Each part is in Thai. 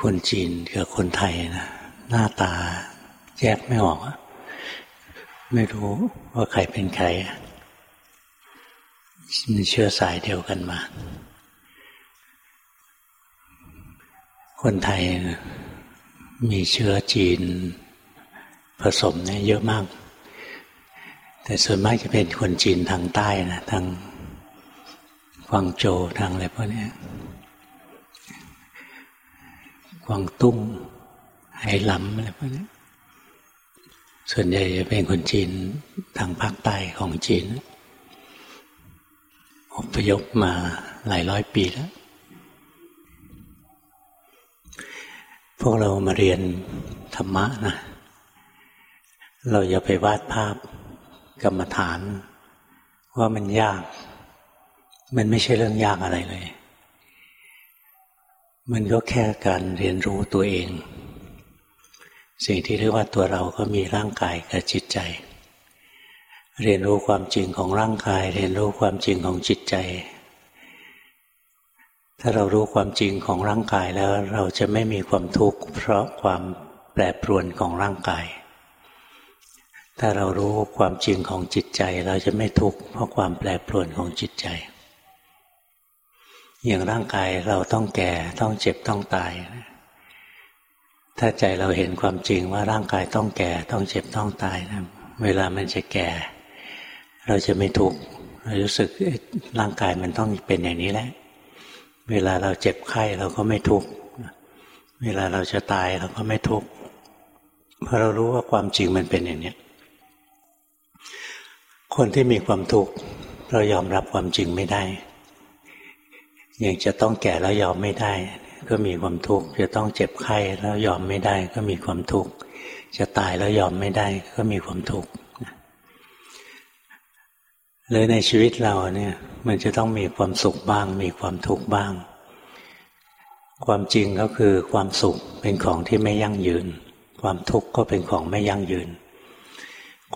คนจีนกับคนไทยนะหน้าตาแยกไม่ออก ไม่รู้ว่าใครเป็นใครมีเชื้อสายเดียวกันมา คนไทยมีเชื้อจีนผสมเนี่ยเยอะมาก แต่ส่วนมากจะเป็นคนจีนทางใต้นะทางกวางโจทางอะไรพวกนี้ วางตุ้งไหหลำอะไรพวกนี้ส่วนใหญ่จะเป็นคนจีนทางภาคใต้ของจีนอพยพมาหลายร้อยปีแล้ว พวกเรามาเรียนธรรมะนะ เราอย่าไปวาดภาพกรรมฐาน ว่ามันยาก มันไม่ใช่เรื่องยากอะไรเลย มันก็แค่การเรียนรู้ตัวเอง สิ่งที่เรียกว่าตัวเราก็มีร่างกายกับจิตใจ เรียนรู้ความจริงของร่างกาย เรียนรู้ความจริงของจิตใจ ถ้าเรารู้ความจริงของร่างกายแล้วเราจะไม่มีความทุกข์เพราะความแปรปรวนของร่างกาย ถ้าเรารู้ความจริงของจิตใจ เราจะไม่ทุกข์เพราะความแปรปรวนของจิตใจ อย่างร่างกายเราต้องแก่ต้องเจ็บต้องตาย ถ้าใจเราเห็นความจริงว่าร่างกายต้องแก่ต้องเจ็บต้องตายนะเวลามันจะแก่ เราจะไม่ทุกข์เรารู้สึกร่างกายมันต้องเป็นอย่างนี้แหละ เวลาเราเจ็บไข้เราก็ไม่ทุกข์เวลาเราจะตายเราก็ไม่ทุกข์เพราะเรารู้ว่าความจริงมันเป็นอย่างนี้คนที่มีความทุกข์เรายอมรับความจริงไม่ได้ อย่างจะต้องแก่แล้วยอมไม่ได้ ก็มีความทุกข์จะต้องเจ็บไข้แล้วยอมไม่ได้ ก็มีความทุกข์จะตายแล้วยอมไม่ได้ ก็มีความทุกข์เลยในชีวิตเราเนี่ย มันจะต้องมีความสุขบ้าง มีความทุกข์บ้าง ความจริงก็คือความสุขเป็นของที่ไม่ยั่งยืน ความทุกข์ก็เป็นของไม่ยั่งยืน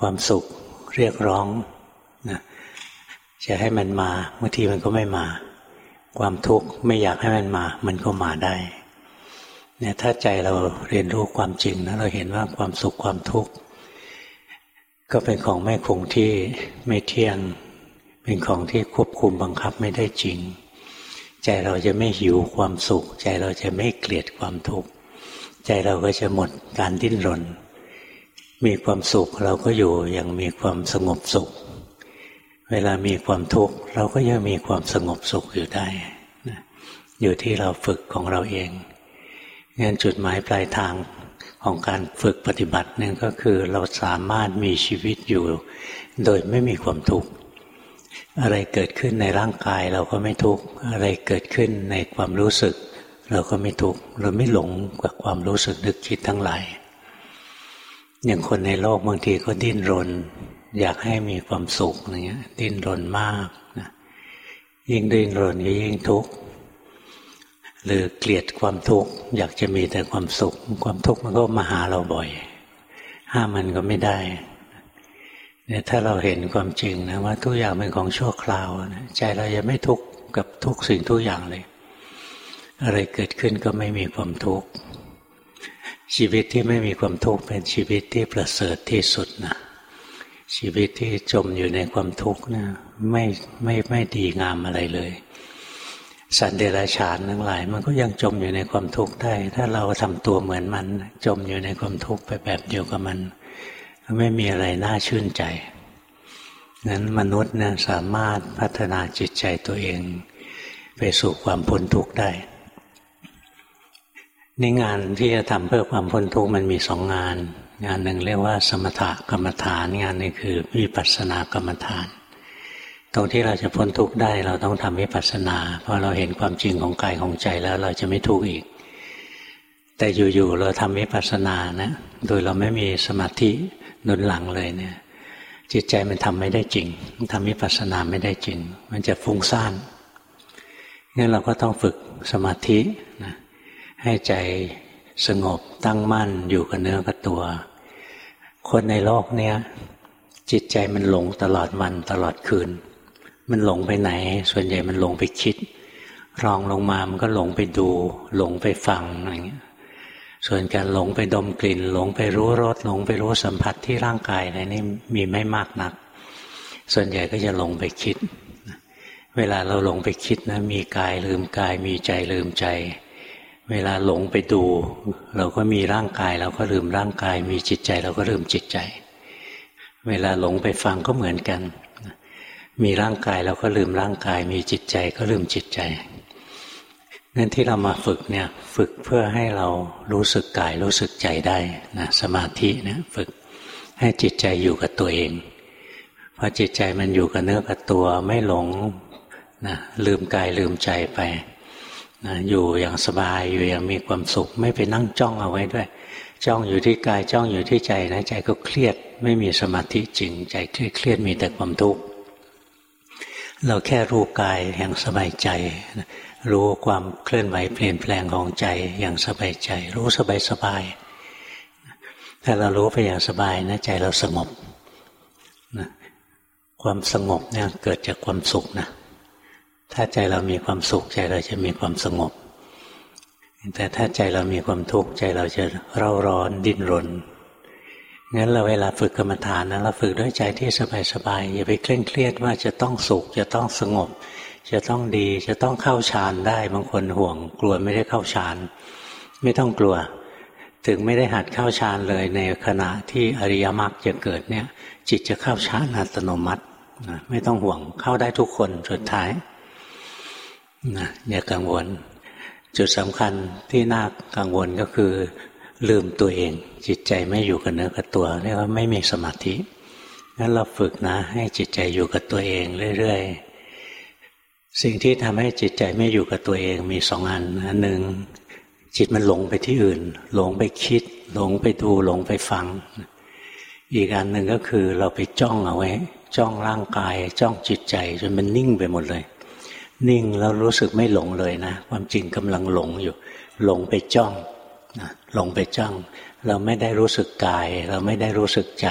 ความสุขเรียกร้องนะจะให้มันมาบางทีมันก็ไม่มา ความทุกข์ไม่อยากให้มันมา มันก็มาได้ เนี่ยถ้าใจเราเรียนรู้ความจริงนะเราเห็นว่าความสุขความทุกข์ก็เป็นของไม่คงที่ไม่เที่ยง เป็นของที่ควบคุมบังคับไม่ได้จริง ใจเราจะไม่หิวความสุข ใจเราจะไม่เกลียดความทุกข์ใจเราก็จะหมดการดิ้นรน มีความสุขเราก็อยู่อย่างมีความสงบสุข เวลามีความทุกข์เราก็ยังมีความสงบสุขอยู่ได้อยู่ที่เราฝึกของเราเองงั้นจุดหมายปลายทางของการฝึกปฏิบัตินึงก็คือเราสามารถมีชีวิตอยู่ โดยไม่มีความทุกข์อะไรเกิดขึ้นในร่างกายเราก็ไม่ทุกข์อะไรเกิดขึ้นในความรู้สึก เราก็ไม่ทุกข์เราไม่หลงกับความรู้สึกนึกคิดทั้งหลายอย่างคนในโลกบางทีก็ดิ้นรน อยากให้มีความสุขอย่างเงี้ย ดิ้นรนมากนะยิ่งดิ้นรนก็ยิ่งทุกข์หรือเกลียดความทุกข์อยากจะมีแต่ความสุข ความทุกข์มันก็มาหาเราบ่อย ห้ามมันก็ไม่ได้เนี่ยถ้าเราเห็นความจริงนะว่าทุกอย่างเป็นของชั่วคราวนะใจเราจะไม่ทุกข์กับทุกสิ่งทุกอย่างเลย อะไรเกิดขึ้นก็ไม่มีความทุกข์ชีวิตที่ไม่มีความทุกข์เป็นชีวิตที่ประเสริฐที่สุดนะ ชีวิตที่จมอยู่ในความทุกข์นะไม่ไม่ไม่ดีงามอะไรเลย สันเดรัจฉานทั้งหลาย มันก็ยังจมอยู่ในความทุกข์ได้ ถ้าเราทำตัวเหมือนมัน จมอยู่ในความทุกข์ไปแบบเดียวกับมัน ไม่มีอะไรน่าชื่นใจนั้นมนุษย์เนะสามารถพัฒนาจิตใจตัวเอง ไปสู่ความพ้นทุกข์ได้นี่งานที่จะทำเพื่อความพ้นทุกข์มันมีสองงาน งานหนึ่งเรียกว่าสมถกรรมฐาน งานนึงคือวิปัสสนากรรมฐาน ตรงที่เราจะพ้นทุกข์ได้ เราต้องทำวิปัสสนา เพราะเราเห็นความจริงของกายของใจแล้วเราจะไม่ทุกข์อีก แต่อยู่ๆเราทำวิปัสสนานะโดยเราไม่มีสมาธินุนหลังเลยเนี่ย จิตใจมันทำไม่ได้จริงทำวิปัสสนาไม่ได้จริง มันจะฟุ้งซ่านงั้นเราก็ต้องฝึกสมาธินะให้ใจ สงบตั้งมั่นอยู่กับเนื้อกับตัว คนในโลกเนี้ยจิตใจมันหลงตลอดวันตลอดคืน มันหลงไปไหน ส่วนใหญ่มันหลงไปคิด รองลงมามันก็หลงไปดู หลงไปฟังอะไรเงี้ยส่วนการหลงไปดมกลิ่น หลงไปรู้รสหลงไปรู้สัมผัสที่ร่างกายอะไรนี่มีไม่มากนัก ส่วนใหญ่ก็จะหลงไปคิด เวลาเราหลงไปคิดนะ มีกายลืมกายมีใจลืมใจ เวลาหลงไปดู เราก็มีร่างกายเราก็ลืมร่างกาย มีจิตใจเราก็ลืมจิตใจ เวลาหลงไปฟังก็เหมือนกัน มีร่างกายเราก็ลืมร่างกาย มีจิตใจก็ลืมจิตใจนั่นที่เรามาฝึกเนี่ยฝึกเพื่อให้เรารู้สึกกายรู้สึกใจได้นะสมาธิเนี่ยฝึกให้จิตใจอยู่กับตัวเองพอจิตใจมันอยู่กับเนื้อกับตัวไม่หลงนะลืมกายลืมใจไป นะอยู่อย่างสบายอยู่อย่างมีความสุข ไม่ไปนั่งจ้องเอาไว้ด้วย จ้องอยู่ที่กายจ้องอยู่ที่ใจนะใจก็เครียด ไม่มีสมาธิจริง ใจเครียดเครียดมีแต่ความทุกข์เราแค่รู้กายอย่างสบายใจ รู้ความเคลื่อนไหวเปลี่ยนแปลงของใจอย่างสบายใจ รู้สบายสบายถ้าเรารู้ไปอย่างสบายนะใจเราสงบนะความสงบเนี่ยเกิดจากความสุขนะ ถ้าใจเรามีความสุขใจเราจะมีความสงบ แต่ถ้าใจเรามีความทุกข์ใจเราจะเร่าร้อนดิ้นรนงั้นเราเวลาฝึกกรรมฐานนะเราฝึกด้วยใจที่สบายๆอย่าไปเคร่งเครียดว่าจะต้องสุขจะต้องสงบ จะต้องดีจะต้องเข้าฌานได้บางคนห่วง กลัวไม่ได้เข้าฌานไม่ต้องกลัว ถึงไม่ได้หัดเข้าฌานเลยในขณะที่อริยมรรคจะเกิดเนี่ย จิตจะเข้าฌานอัตโนมัติไม่ต้องห่วงเข้าได้ทุกคนสุดท้าย นะอย่ากังวล จุดสำคัญที่น่ากังวลก็คือ ลืมตัวเอง จิตใจไม่อยู่กับเนื้อกับตัวเรียกว่าไม่มีสมาธิงั้นเราฝึกนะ ให้จิตใจอยู่กับตัวเองเรื่อยๆสิ่งที่ทำให้จิตใจไม่อยู่กับตัวเองมีสองอันอันหนึ่งจิตมันหลงไปที่อื่น หลงไปคิด หลงไปดูหลงไปฟัง อีกอันหนึ่งก็คือเราไปจ้องเอาไว้ จ้องร่างกาย จ้องจิตใจจนมันนิ่งไปหมดเลย นิ่งแล้วรู้สึกไม่หลงเลยนะ ความจริงกำลังหลงอยู่ หลงไปจ้องหลงไปจ้อง เราไม่ได้รู้สึกกาย เราไม่ได้รู้สึกใจ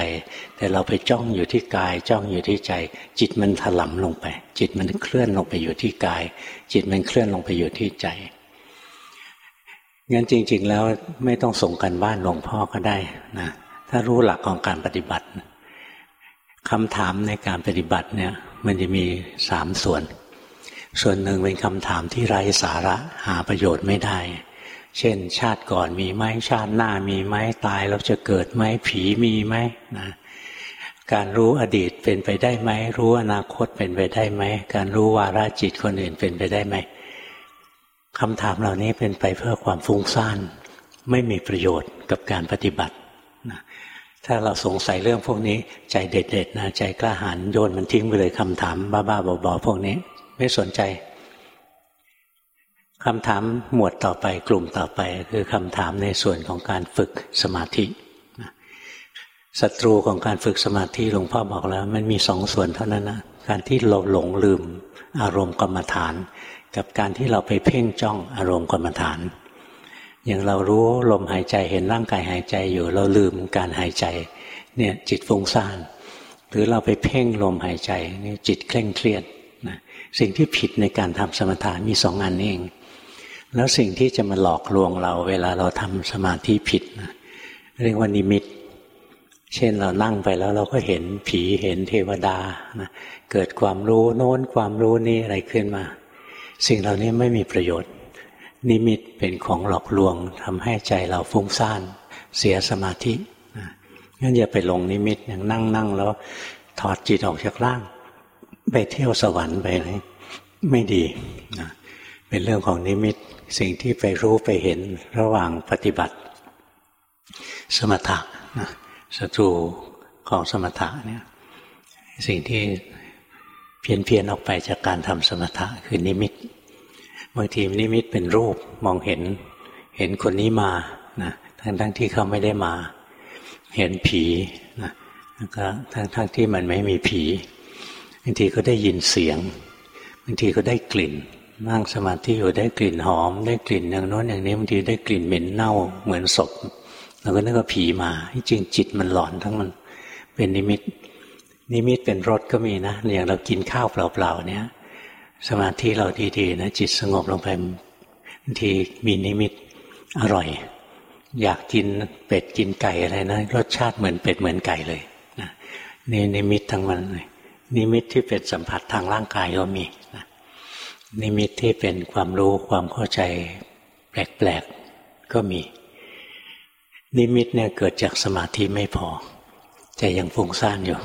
แต่เราไปจ้องอยู่ที่กาย จ้องอยู่ที่ใจ จิตมันถลำลงไป จิตมันเคลื่อนลงไปอยู่ที่กาย จิตมันเคลื่อนลงไปอยู่ที่ใจงั้นจริง ๆ แล้วไม่ต้องส่งกันบ้านหลวงพ่อก็ได้นะถ้ารู้หลักของการปฏิบัติคำถามในการปฏิบัติเนี่ย มันจะมีสามส่วน ส่วนหนึ่งเป็นคำถามที่ไร้สาระหาประโยชน์ไม่ได้ เช่น ชาติก่อนมีไหมชาติหน้ามีไหมตายแล้วจะเกิดไหมผีมีไหมนะการรู้อดีตเป็นไปได้ไหมรู้อนาคตเป็นไปได้ไหมการรู้วาระจิตคนอื่นเป็นไปได้ไหมคำถามเหล่านี้เป็นไปเพื่อความฟุ้งซ่านไม่มีประโยชน์กับการปฏิบัตินะถ้าเราสงสัยเรื่องพวกนี้ ใจเด็ดๆนะใจกล้าหาญโยนมันทิ้งไปเลยคำถามบ้าๆบอๆพวกนี้ ไม่สนใจคำถามหมวดต่อไปกลุ่มต่อไป คือคำถามในส่วนของการฝึกสมาธิศัตรูของการฝึกสมาธิหลวงพ่อบอกแล้ว มันมีสองส่วนเท่านั้นนะการที่เราหลงลืมอารมณ์กรรมฐาน กับการที่เราไปเพ่งจ้องอารมณ์กรรมฐาน อย่างเรารู้ลมหายใจเห็นร่างกายหายใจอยู่ เราลืมการหายใจ เนี่ยจิตฟุ้งซ่านหรือเราไปเพ่งลมหายใจนี่จิตเคร่งเครียด สิ่งที่ผิดในการทำสมถะมีสองอันเอง แล้วสิ่งที่จะมาหลอกลวงเรา เวลาเราทำสมาธิผิดนะเรียกว่านิมิต เช่นเรานั่งไปแล้วเราก็เห็นผีเห็นเทวดานะเกิดความรู้โน้นความรู้นี้อะไรขึ้นมา สิ่งเหล่านี้ไม่มีประโยชน์ นิมิตเป็นของหลอกลวงทำให้ใจเราฟุ้งซ่าน เสียสมาธิงั้นอย่าไปลงนิมิตอย่างนั่งนั่งแล้วถอดจิตออกจากร่าง ไปเที่ยวสวรรค์ไปเลยไม่ดีนะเป็นเรื่องของนิมิตสิ่งที่ไปรู้ไปเห็นระหว่างปฏิบัติ สมถะนะศัตรูของสมถะเนี่ยสิ่งที่เพี้ยนเพียนออกไปจากการทำสมถะคือนิมิตบางทีนิมิตเป็นรูปมองเห็น เห็นคนนี้มานะทั้งทั้งที่เขาไม่ได้มา เห็นผีนะแล้วก็ทั้งทั้งที่มันไม่มีผีางทีก็ได้ยินเสียงบางทีก็ได้กลิ่นนั่งสมาธิอยู่ได้กลิ่นหอม ได้กลิ่นอย่างโน้นอย่างนี้บางทีได้กลิ่นเหม็นเน่าเหมือนศพเราก็นึกว่าผีมาจริงจิตมันหลอนทั้งมันเป็นนิมิต นิมิตเป็นรสก็มีนะอย่างเรากินข้าวเปล่าๆเนี่ยสมาธิเราดีๆนะจิตสงบลงไปบางทีมีนิมิตอร่อย อยากกินเป็ดกินไก่อะไรนะรสชาติเหมือนเป็ดเหมือนไก่เลยนะนี่นิมิตทั้งนั้นเลย นิมิตที่เป็นสัมผัสทางร่างกายก็มีนะนิมิตที่เป็นความรู้ความเข้าใจแปลกๆก็มี นิมิตเนี่ยเกิดจากสมาธิไม่พอใจยังฟุ้งซ่านอยู่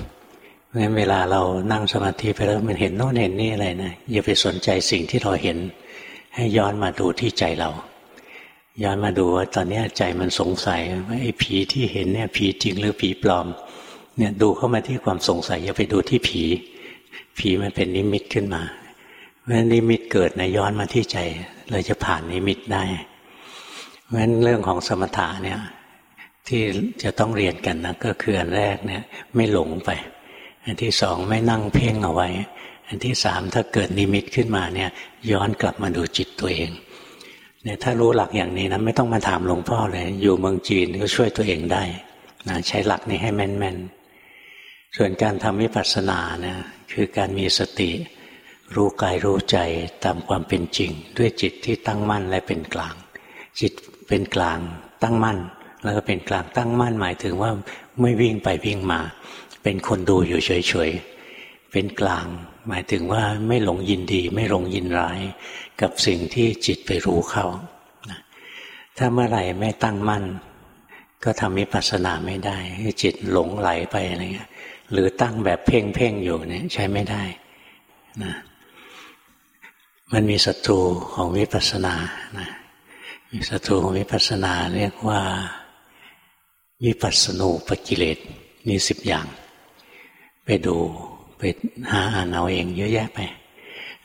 เพราะฉะนั้นเวลาเรานั่งสมาธิไปแล้วมันเห็นโน่นเห็นนี่อะไรนะอย่าไปสนใจสิ่งที่เราเห็น ให้ย้อนมาดูที่ใจเรา ย้อนมาดูว่าตอนนี้ใจมันสงสัยว่าไอ้ผีที่เห็นเนี่ยผีจริงหรือผีปลอม เนี่ยดูเข้ามาที่ความสงสัยอย่าไปดูที่ผี ผีมันเป็นนิมิตขึ้นมาเพราะฉะนั้นนิมิตเกิดนะย้อนมาที่ใจ เราจะผ่านนิมิตได้เพราะฉะนั้นเรื่องของสมถะเนี่ยที่จะต้องเรียนกันนะก็คืออันแรกเนี่ยไม่หลงไป อันที่สองไม่นั่งเพ่งเอาไว้ อันที่สามถ้าเกิดนิมิตขึ้นมาเนี่ยย้อนกลับมาดูจิตตัวเองเนี่ยถ้ารู้หลักอย่างนี้นะไม่ต้องมาถามหลวงพ่อเลย อยู่เมืองจีนก็ช่วยตัวเองได้นะใช้หลักนี้ให้แม่นๆ ส่วนการทำวิปัสสนาเนี่ยคือการมีสติ รู้กายรู้ใจตามความเป็นจริง ด้วยจิตที่ตั้งมั่นและเป็นกลาง จิตเป็นกลางตั้งมั่น แล้วก็เป็นกลางตั้งมั่นหมายถึงว่าไม่วิ่งไปวิ่งมา เป็นคนดูอยู่เฉยๆเป็นกลาง หมายถึงว่าไม่หลงยินดี ไม่หลงยินร้าย กับสิ่งที่จิตไปรู้เข้าถ้าเมื่อไหร่ไม่ตั้งมั่น ก็ทำมิปัสสนาไม่ได้จิตหลงไหลไปอะไรเงี้ย หรือตั้งแบบเพ่งเพ่งอยู่เนี่ยใช้ไม่ได้นะมันมีศัตรูของวิปัสสนานะมีศัตรูของวิปัสสนาเรียกว่าวิปัสสนูปกิเลสมีสิบอย่าง ไปดูไปหาอ่านเอาเองเยอะแยะไป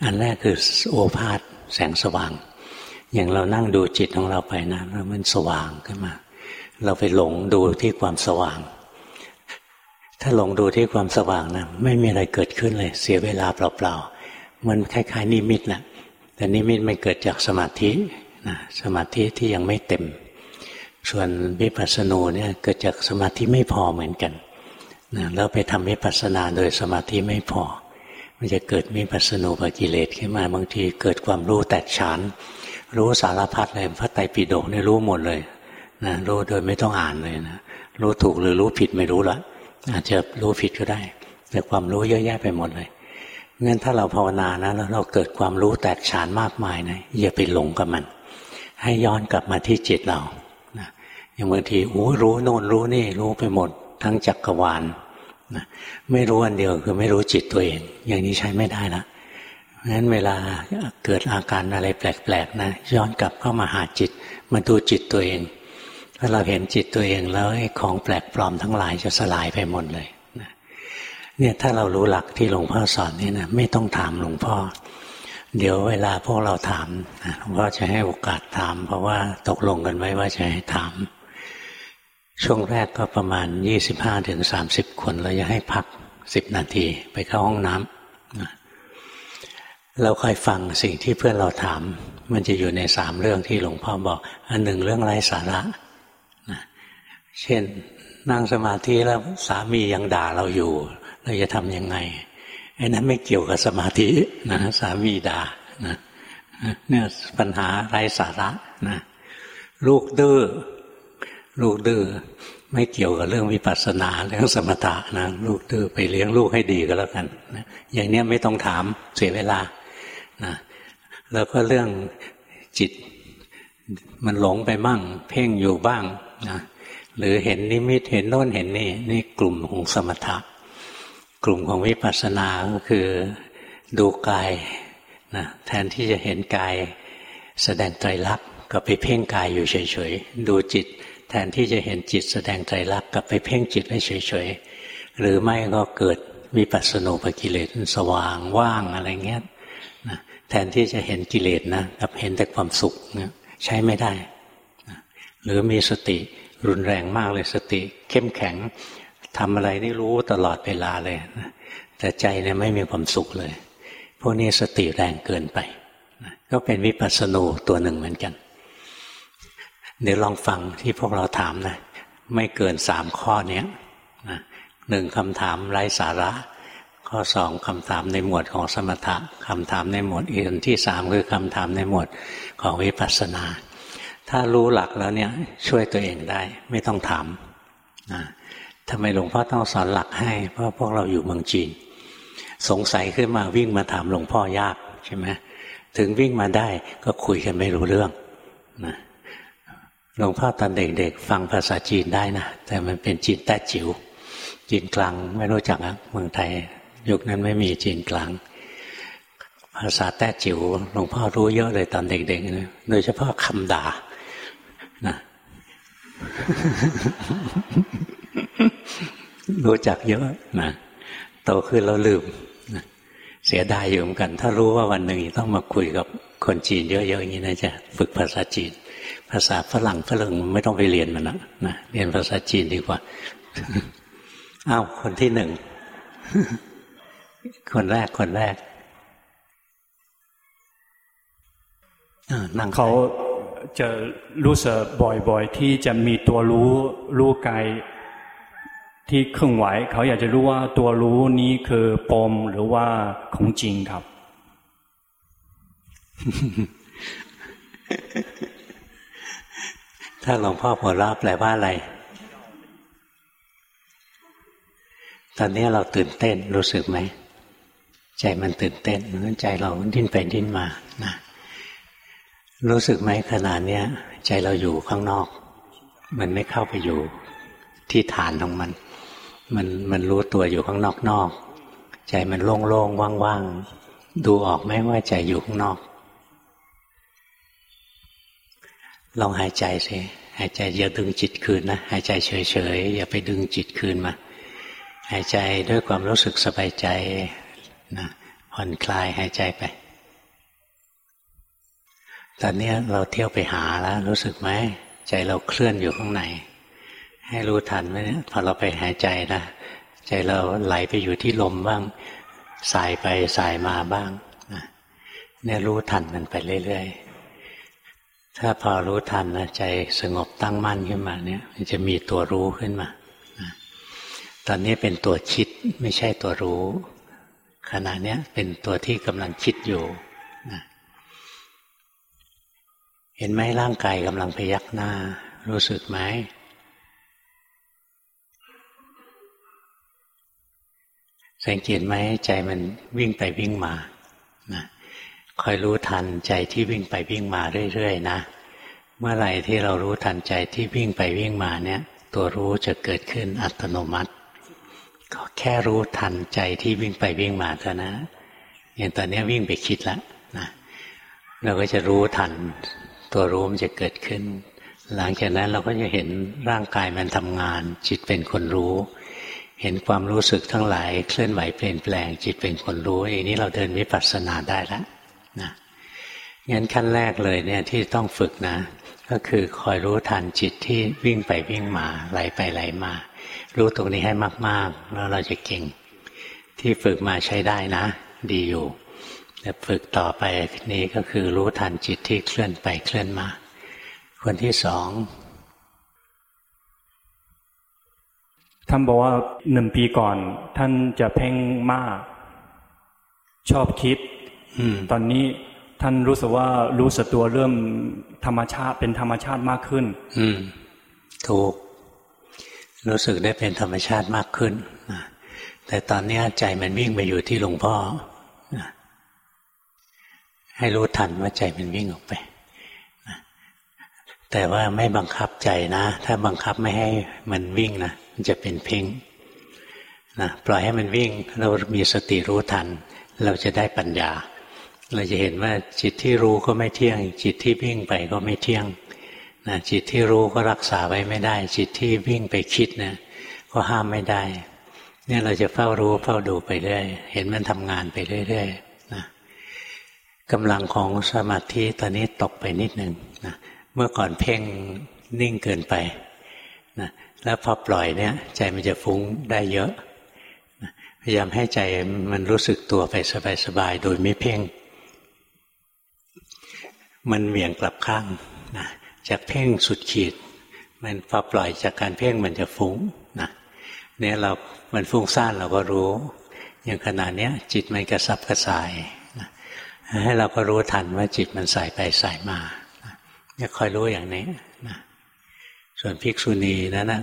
อันแรกคือโอภาษแสงสว่าง อย่างเรานั่งดูจิตของเราไปนะแล้วมันสว่างขึ้นมา เราไปหลงดูที่ความสว่าง ถ้าหลงดูที่ความสว่างนะไม่มีอะไรเกิดขึ้นเลย เสียเวลาเปล่าๆมันคล้ายๆนิมิตแหละแต่นิมิตไม่เกิดจากสมาธินะสมาธิที่ยังไม่เต็ม ส่วนวิปัสสนูเนี่ยเกิดจากสมาธิไม่พอเหมือนกันนะแล้วไปทำวิปัสสนาโดยสมาธิไม่พอ มันจะเกิดวิปัสสนูปกิเลสขึ้นมาบางทีเกิดความรู้แตกฉาน รู้สารพัดเลยพระไตรปิฎกนี่รู้หมดเลยนะรู้โดยไม่ต้องอ่านเลยนะรู้ถูกหรือรู้ผิดไม่รู้ละ อาจจะรู้ผิดก็ได้แต่ความรู้เยอะแยะไปหมดเลยงั้นถ้าเราภาวนานะแล้วเราเกิดความรู้แตกฉานมากมายนะอย่าไปหลงกับมัน ให้ย้อนกลับมาที่จิตเราอย่างบางทีโอ้รู้โน่นรู้นี่รู้ไปหมด ทั้งจักรวาลนะไม่รู้อันเดียวคือไม่รู้จิตตัวเอง อย่างนี้ใช้ไม่ได้ละเพราะฉะนั้นเวลาเกิดอาการอะไรแปลกๆนะย้อนกลับเข้ามาหาจิตมาดูจิตตัวเอง ถ้าเราเห็นจิตตัวเองแล้วของแปลกปลอมทั้งหลายจะสลายไปหมดเลยเนี่ยถ้าเรารู้หลักที่หลวงพ่อสอนนี่นะไม่ต้องถามหลวงพ่อ เดี๋ยวเวลาพวกเราถามหลวงพ่อจะให้โอกาสถาม เพราะว่าตกลงกันไว้ว่าจะให้ถาม ช่วงแรกก็ประมาณยี่สิบห้าถึงสามสิบคนเราจะให้พักสิบนาทีไปเข้าห้องน้ำเราค่อยฟังสิ่งที่เพื่อนเราถาม มันจะอยู่ในสามเรื่องที่หลวงพ่อบอก อันหนึ่งเรื่องไร้สาระ เช่น นั่งสมาธิแล้วสามียังด่าเราอยู่ เราจะทำยังไงไอ้นั้นไม่เกี่ยวกับสมาธินะสามีด่านะเนี่ยปัญหาไร้สาระนะลูกดื้อลูกดื้อไม่เกี่ยวกับเรื่องวิปัสสนาเรื่องสมถะนะลูกดื้อไปเลี้ยงลูกให้ดีก็แล้วกันนะอย่างนี้ไม่ต้องถามเสียเวลานะแล้วก็เรื่องจิตมันหลงไปบ้าง เพ่งอยู่บ้างนะ หรือเห็นนิมิตเห็นโน่นเห็นนี่นี่กลุ่มของสมถะกลุ่มของวิปัสสนาก็คือดูกายนะแทนที่จะเห็นกายแสดงไตรลักษณ์ก็ไปเพ่งกายอยู่เฉยๆ ดูจิต แทนที่จะเห็นจิตแสดงใจรักกลับไปเพ่งจิตให้เฉยๆ หรือไม่ก็เกิดวิปัสสนูปกิเลสสว่างว่างอะไรเงี้ยนะแทนที่จะเห็นกิเลสนะกับเห็นแต่ความสุขนะใช้ไม่ได้นะหรือมีสติ รุนแรงมากเลยสติ เข้มแข็งทำอะไรนี่รู้ตลอดเวลาเลยแต่ใจเนี่ยไม่มีความสุขเลย พวกนี้สติแรงเกินไป ก็เป็นวิปัสสนูตัวหนึ่งเหมือนกัน เดี๋ยวลองฟังที่พวกเราถามนะ ไม่เกินสามข้อนี้หนึ่งคำถามไร้สาระ ข้อสองคำถามในหมวดของสมถะคำถามในหมวดอื่นที่สามคือคำถามในหมวดของวิปัสสนา ถ้ารู้หลักแล้วเนี่ย ช่วยตัวเองได้ ไม่ต้องถามนะทำไมหลวงพ่อต้องสอนหลักให้ เพราะพวกเราอยู่เมืองจีน สงสัยขึ้นมาวิ่งมาถามหลวงพ่อยากใช่ไหมถึงวิ่งมาได้ก็คุยกันไม่รู้เรื่องนะหลวงพ่อตอนเด็กๆ ฟังภาษาจีนได้นะ แต่มันเป็นจีนแต้จิ๋วจีนกลางไม่รู้จักอะเมืองไทย ยุคนั้นไม่มีจีนกลาง ภาษาแต้จิ๋วหลวงพ่อรู้เยอะเลยตอนเด็กๆ โดยเฉพาะคำด่า นะรู้จักเยอะนะโตขึ้นแล้วลืมนะเสียดายอยู่เหมือนกัน ถ้ารู้ว่าวันหนึ่งต้องมาคุยกับคนจีนเยอะๆอย่างนี้นะจะฝึกภาษาจีน ภาษาฝรั่งฝรั่งไม่ต้องไปเรียนมันนะนะเรียนภาษาจีนดีกว่าอ้าวคนที่หนึ่ง คนแรกคนแรกนั่งเขา จะรู้สึกบ่อยๆ ที่จะมีตัวรู้รู้กายที่เคลื่อนไหว เขาอยากจะรู้ว่าตัวรู้นี้คือปมหรือว่าของจริงครับ ถ้าหลวงพ่อหัวเราะแปลว่าอะไร ตอนนี้เราตื่นเต้นรู้สึกไหม ใจมันตื่นเต้นใจเราดิ้นไปดิ้นมานะ รู้สึกไหมขนาดนี้ใจเราอยู่ข้างนอก มันไม่เข้าไปอยู่ที่ฐานของมัน มันมันรู้ตัวอยู่ข้างนอกนอกใจมันโล่งโล่งว่างว่างดูออกไหมว่าใจอยู่ข้างนอก ลองหายใจสิหายใจอย่าดึงจิตคืนนะหายใจเฉยๆอย่าไปดึงจิตคืนมาหายใจด้วยความรู้สึกสบายใจนะผ่อนคลายหายใจไป ตอนนี้เราเที่ยวไปหาแล้ว รู้สึกไหมใจเราเคลื่อนอยู่ข้างใน ให้รู้ทันไหมเนี่ยพอเราไปหายใจนะใจเราไหลไปอยู่ที่ลมบ้างสายไปสายมาบ้างนะเนี่ยรู้ทันมันไปเรื่อยๆ ถ้าพอรู้ทันนะใจสงบตั้งมั่นขึ้นมาเนี่ยมันจะมีตัวรู้ขึ้นมานะตอนนี้เป็นตัวคิดไม่ใช่ตัวรู้ ขณะนี้เป็นตัวที่กำลังคิดอยู่นะ เห็นไหมร่างกายกำลังพยักหน้า รู้สึกไหมสังเกตไหมใจมันวิ่งไปวิ่งมานะคอยรู้ทันใจที่วิ่งไปวิ่งมาเรื่อยๆนะ เมื่อไหร่ที่เรารู้ทันใจที่วิ่งไปวิ่งมาเนี่ย ตัวรู้จะเกิดขึ้นอัตโนมัติ ก็แค่รู้ทันใจที่วิ่งไปวิ่งมาเท่านะอย่างตอนนี้วิ่งไปคิดแล้วนะเราก็จะรู้ทัน ตัวรู้มันจะเกิดขึ้น หลังจากนั้นเราก็จะเห็นร่างกายมันทำงาน จิตเป็นคนรู้ เห็นความรู้สึกทั้งหลายเคลื่อนไหวเปลี่ยนแปลง จิตเป็นคนรู้อย่างนี้เราเดินวิปัสสนาได้แล้วนะงั้นขั้นแรกเลยเนี่ยที่ต้องฝึกนะ ก็คือคอยรู้ทันจิตที่วิ่งไปวิ่งมาไหลไปไหลมา รู้ตรงนี้ให้มาก ๆ แล้วเราจะเก่ง ที่ฝึกมาใช้ได้นะ ดีอยู่ จะฝึกต่อไปนี้ก็คือรู้ทันจิตที่เคลื่อนไปเคลื่อนมา คนที่สองท่านบอกว่าหนึ่งปีก่อน ท่านจะเพ่งมาก ชอบคิดตอนนี้ท่านรู้สึกว่ารู้สึกตัวเริ่มธรรมชาติเป็นธรรมชาติมากขึ้น อืม ถูก รู้สึกได้เป็นธรรมชาติมากขึ้นแต่ตอนนี้ใจมันวิ่งไปอยู่ที่หลวงพ่อ ให้รู้ทันว่าใจมันวิ่งออกไป แต่ว่าไม่บังคับใจนะ ถ้าบังคับไม่ให้มันวิ่งนะมันจะเป็นเพ่งนะปล่อยให้มันวิ่ง เรามีสติรู้ทัน เราจะได้ปัญญา เราจะเห็นว่าจิตที่รู้ก็ไม่เที่ยง จิตที่วิ่งไปก็ไม่เที่ยงนะจิตที่รู้ก็รักษาไว้ไม่ได้ จิตที่วิ่งไปคิดนะก็ห้ามไม่ได้ เนี่ยเราจะเฝ้ารู้เฝ้าดูไปเรื่อยเห็นมันทำงานไปเรื่อยๆ กำลังของสมาธิตอนนี้ตกไปนิดหนึ่งนะเมื่อก่อนเพ่งนิ่งเกินไปนะแล้วพอปล่อยเนี่ย ใจมันจะฟุ้งได้เยอะนะพยายามให้ใจมันรู้สึกตัวไปสบายๆโดยไม่เพ่ง มันเหวี่ยงกลับข้างนะจากเพ่งสุดขีด มันพอปล่อยจากการเพ่งมันจะฟุ้งนะเนี่ยเรา มันฟุ้งซ่านเราก็รู้ อย่างขนาดนี้ย จิตมันกระสับกระส่าย ให้เราก็รู้ทันว่าจิตมันใส่ไปใส่มาจะคอยรู้อย่างนี้นะส่วนภิกษุณีนะนะ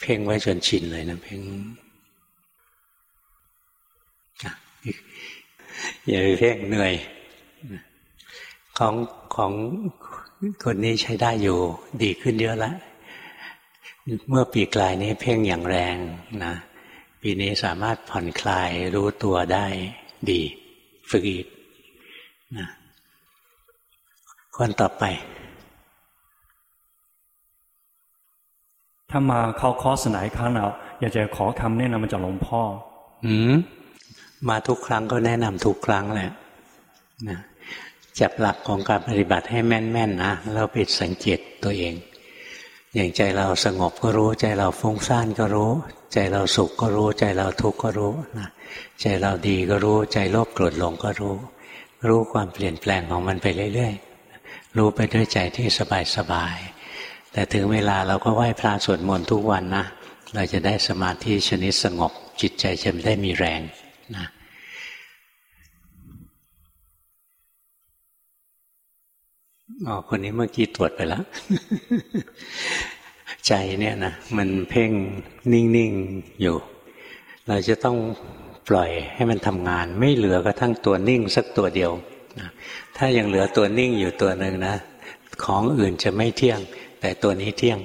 เพ่งไว้จนชินเลยนะเพ่งอย่าไปเพ่งเหนื่อย ของของคนนี้ใช้ได้อยู่ ดีขึ้นเยอะแล้วเมื่อปีกลายนี้เพ่งอย่างแรงนะปีนี้สามารถผ่อนคลายรู้ตัวได้ดี ฝึกอีกนะคนต่อไปถ้ามาเข้าคอร์สไหนครั้งเราอยากจะขอคำแนะนำจากหลวงพ่อ อืมมาทุกครั้งก็แนะนำทุกครั้งแหละนะจับหลักของการปฏิบัติให้แม่นๆนนะแล้วไปสังเกตตัวเอง อย่างใจเราสงบก็รู้ ใจเราฟุ้งซ่านก็รู้ ใจเราสุขก็รู้ ใจเราทุกข์ก็รู้นะใจเราดีก็รู้ ใจโลภโกรธหลงก็รู้ รู้ความเปลี่ยนแปลงของมันไปเรื่อยๆรู้ไปด้วยใจที่สบายๆแต่ถึงเวลาเราก็ไหว้พระสวดมนต์ทุกวันนะเราจะได้สมาธิชนิดสงบ จิตใจจะได้มีแรงนะอ๋อคนนี้เมื่อกี้ตรวจไปแล้ว ใจเนี่ยนะมันเพ่งนิ่งๆอยู่ เราจะต้องปล่อยให้มันทำงาน ไม่เหลือกระทั่งตัวนิ่งสักตัวเดียวถ้ายังเหลือตัวนิ่งอยู่ตัวหนึ่งนะของอื่นจะไม่เที่ยง แต่ตัวนี้เที่ยง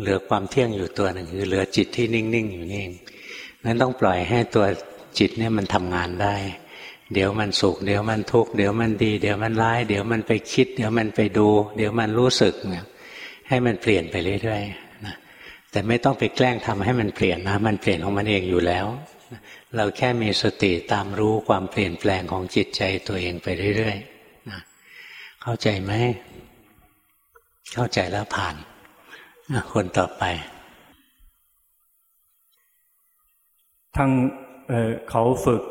เหลือความเที่ยงอยู่ตัวหนึ่งคือเหลือจิตที่นิ่งๆอยู่นี่เองนั้นต้องปล่อยให้ตัวจิตเนี่ยมันทำงานได้ เดี๋ยวมันสุขเดี๋ยวมันทุกข์เดี๋ยวมันดี เดี๋ยวมันร้าย เดี๋ยวมันไปคิด เดี๋ยวมันไปดู เดี๋ยวมันรู้สึกเนี่ย ให้มันเปลี่ยนไปเรื่อยๆนะแต่ไม่ต้องไปแกล้งทำให้มันเปลี่ยนนะมันเปลี่ยนของมันเองอยู่แล้วเราแค่มีสติตามรู้ความเปลี่ยนแปลงของจิตใจตัวเองไปเรื่อยๆนะเข้าใจไหมเข้าใจแล้วผ่านคนต่อไปทั้งเเขาฝึก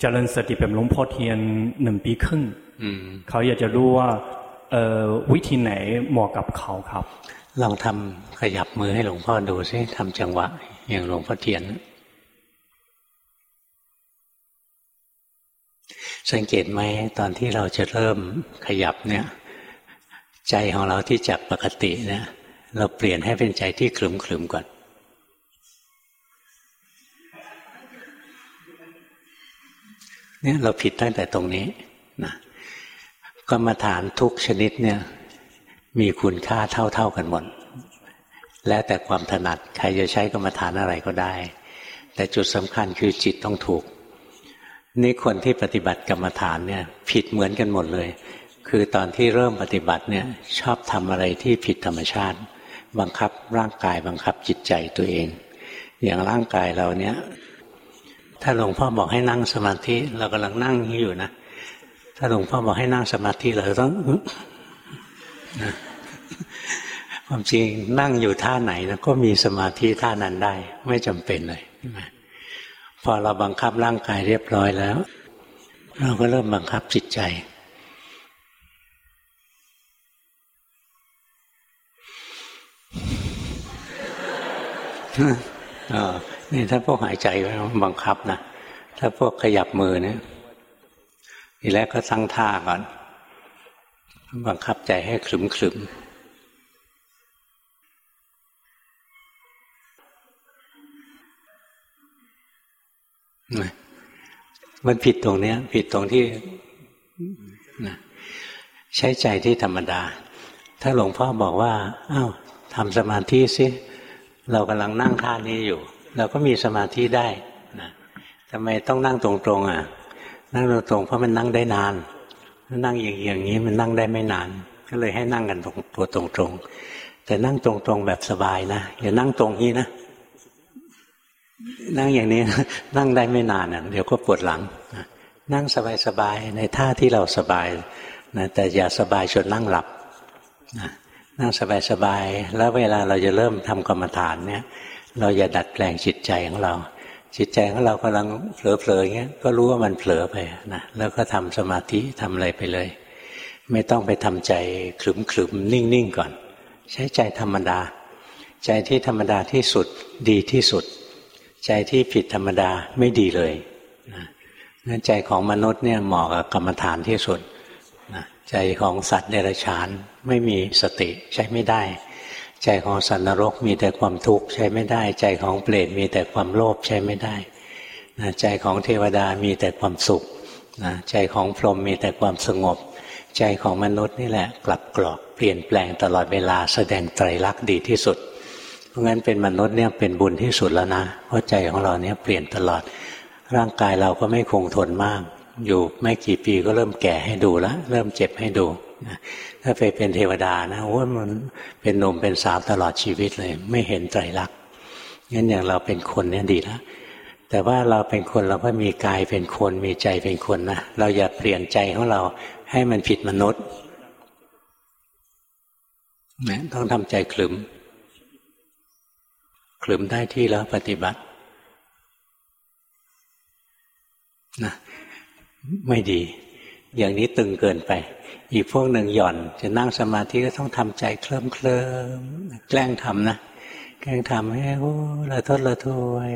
เจริญสติแบบหลวงพ่อเทียนหนึ่งปีครึ่งเขาอยากจะรู้ว่า วิธีไหนเหมาะกับเขาครับ ลองทำขยับมือให้หลวงพ่อดูซิทำจังหวะ อย่างหลวงพ่อเทียน สังเกตไหมตอนที่เราจะเริ่มขยับเนี่ย ใจของเราที่จากปกติเนี่ยเราเปลี่ยนให้เป็นใจที่ขลุ่มๆก่อน เนี่ยเราผิดตั้งแต่ตรงนี้ กรรมฐานทุกชนิดเนี่ย มีคุณค่าเท่า ๆกันหมด แล้วแต่ความถนัดใครจะใช้กรรมฐานอะไรก็ได้ แต่จุดสำคัญคือจิตต้องถูก นี่คนที่ปฏิบัติกรรมฐานเนี่ย ผิดเหมือนกันหมดเลย คือตอนที่เริ่มปฏิบัติเนี่ย ชอบทำอะไรที่ผิดธรรมชาติ บังคับร่างกายบังคับจิตใจตัวเอง อย่างร่างกายเราเนี่ย ถ้าหลวงพ่อบอกให้นั่งสมาธิ เรากำลังนั่งอยู่นะ ถ้าหลวงพ่อบอกให้นั่งสมาธิเราต้องความจริงนั่งอยู่ท่าไหนนะก็มีสมาธิท่านั้นได้ ไม่จำเป็นเลยพอเราบังคับร่างกายเรียบร้อยแล้ว เราก็เริ่มบังคับจิตใจอ๋อนี่ถ้าพวกหายใจบังคับนะถ้าพวกขยับมือเนี่ย ทีแรกก็ตั้งท่าก่อนบังคับใจให้ขลุมขลุมมันผิดตรงเนี้ย ผิดตรงที่ใช้ใจที่ธรรมดา ถ้าหลวงพ่อบอกว่าอ้าวทำสมาธิสิเรากำลังนั่งท่านี้อยู่ เราก็มีสมาธิได้นะทำไมต้องนั่งตรงๆอะ นั่งตรงๆเพราะมันนั่งได้นานนั่งอย่างอย่างนี้มันนั่งได้ไม่นาน ก็เลยให้นั่งกันตรงตัวตรงๆแต่นั่งตรงๆแบบสบายนะอย่านั่งตรงนี้นะนั่งอย่างนี้นั่งได้ไม่นานอะเดี๋ยวก็ปวดหลังนั่งสบายๆในท่าที่เราสบายนะแต่อย่าสบายจนนั่งหลับนะนั่งสบายๆแล้วเวลาเราจะเริ่มทำกรรมฐานเนี่ย เราอย่าดัดแปลงจิตใจของเรา จิตใจของเรากำลังเผลอๆอย่างเงี้ยก็รู้ว่ามันเผลอไปนะแล้วก็ทำสมาธิทำอะไรไปเลย ไม่ต้องไปทำใจขลุมขลุมนิ่งๆก่อน ใช้ใจธรรมดา ใจที่ธรรมดาที่สุดดีที่สุด ใจที่ผิดธรรมดาไม่ดีเลยนะใจของมนุษย์เนี่ยเหมาะกับกรรมฐานที่สุดนะใจของสัตว์เดรัจฉานไม่มีสติใช้ไม่ได้ ใจของสัตว์นรกมีแต่ความทุกข์ใช้ไม่ได้ ใจของเปรตมีแต่ความโลภใช้ไม่ได้นะใจของเทวดามีแต่ความสุขนะใจของพรหมมีแต่ความสงบ ใจของมนุษย์นี่แหละ กลับกรอกเปลี่ยนแปลงตลอดเวลาแสดงไตรลักษณ์ดีที่สุด เพราะงั้นเป็นมนุษย์เนี่ยเป็นบุญที่สุดแล้วนะเพราะใจของเราเนี่ยเปลี่ยนตลอด ร่างกายเราก็ไม่คงทนมาก อยู่ไม่กี่ปีก็เริ่มแก่ให้ดูแล้วเริ่มเจ็บให้ดู ถ้าไปเป็นเทวดานะว่ามันเป็นหนุ่มเป็นสาวตลอดชีวิตเลย ไม่เห็นไตรลักษณ์งั้นอย่างเราเป็นคนเนี่ยดีแล้วแต่ว่าเราเป็นคนเราก็มีกายเป็นคนมีใจเป็นคนนะเราอย่าเปลี่ยนใจของเราให้มันผิดมนุษย์นะต้องทำใจขลึมขลึมได้ที่แล้วปฏิบัตินะไม่ดี อย่างนี้ตึงเกินไป อีกพวกหนึ่งหย่อน จะนั่งสมาธิก็ต้องทำใจเคลิ้มเคลิมแกล้งทำนะแกล้งทำให้โอ้ละทดละทวย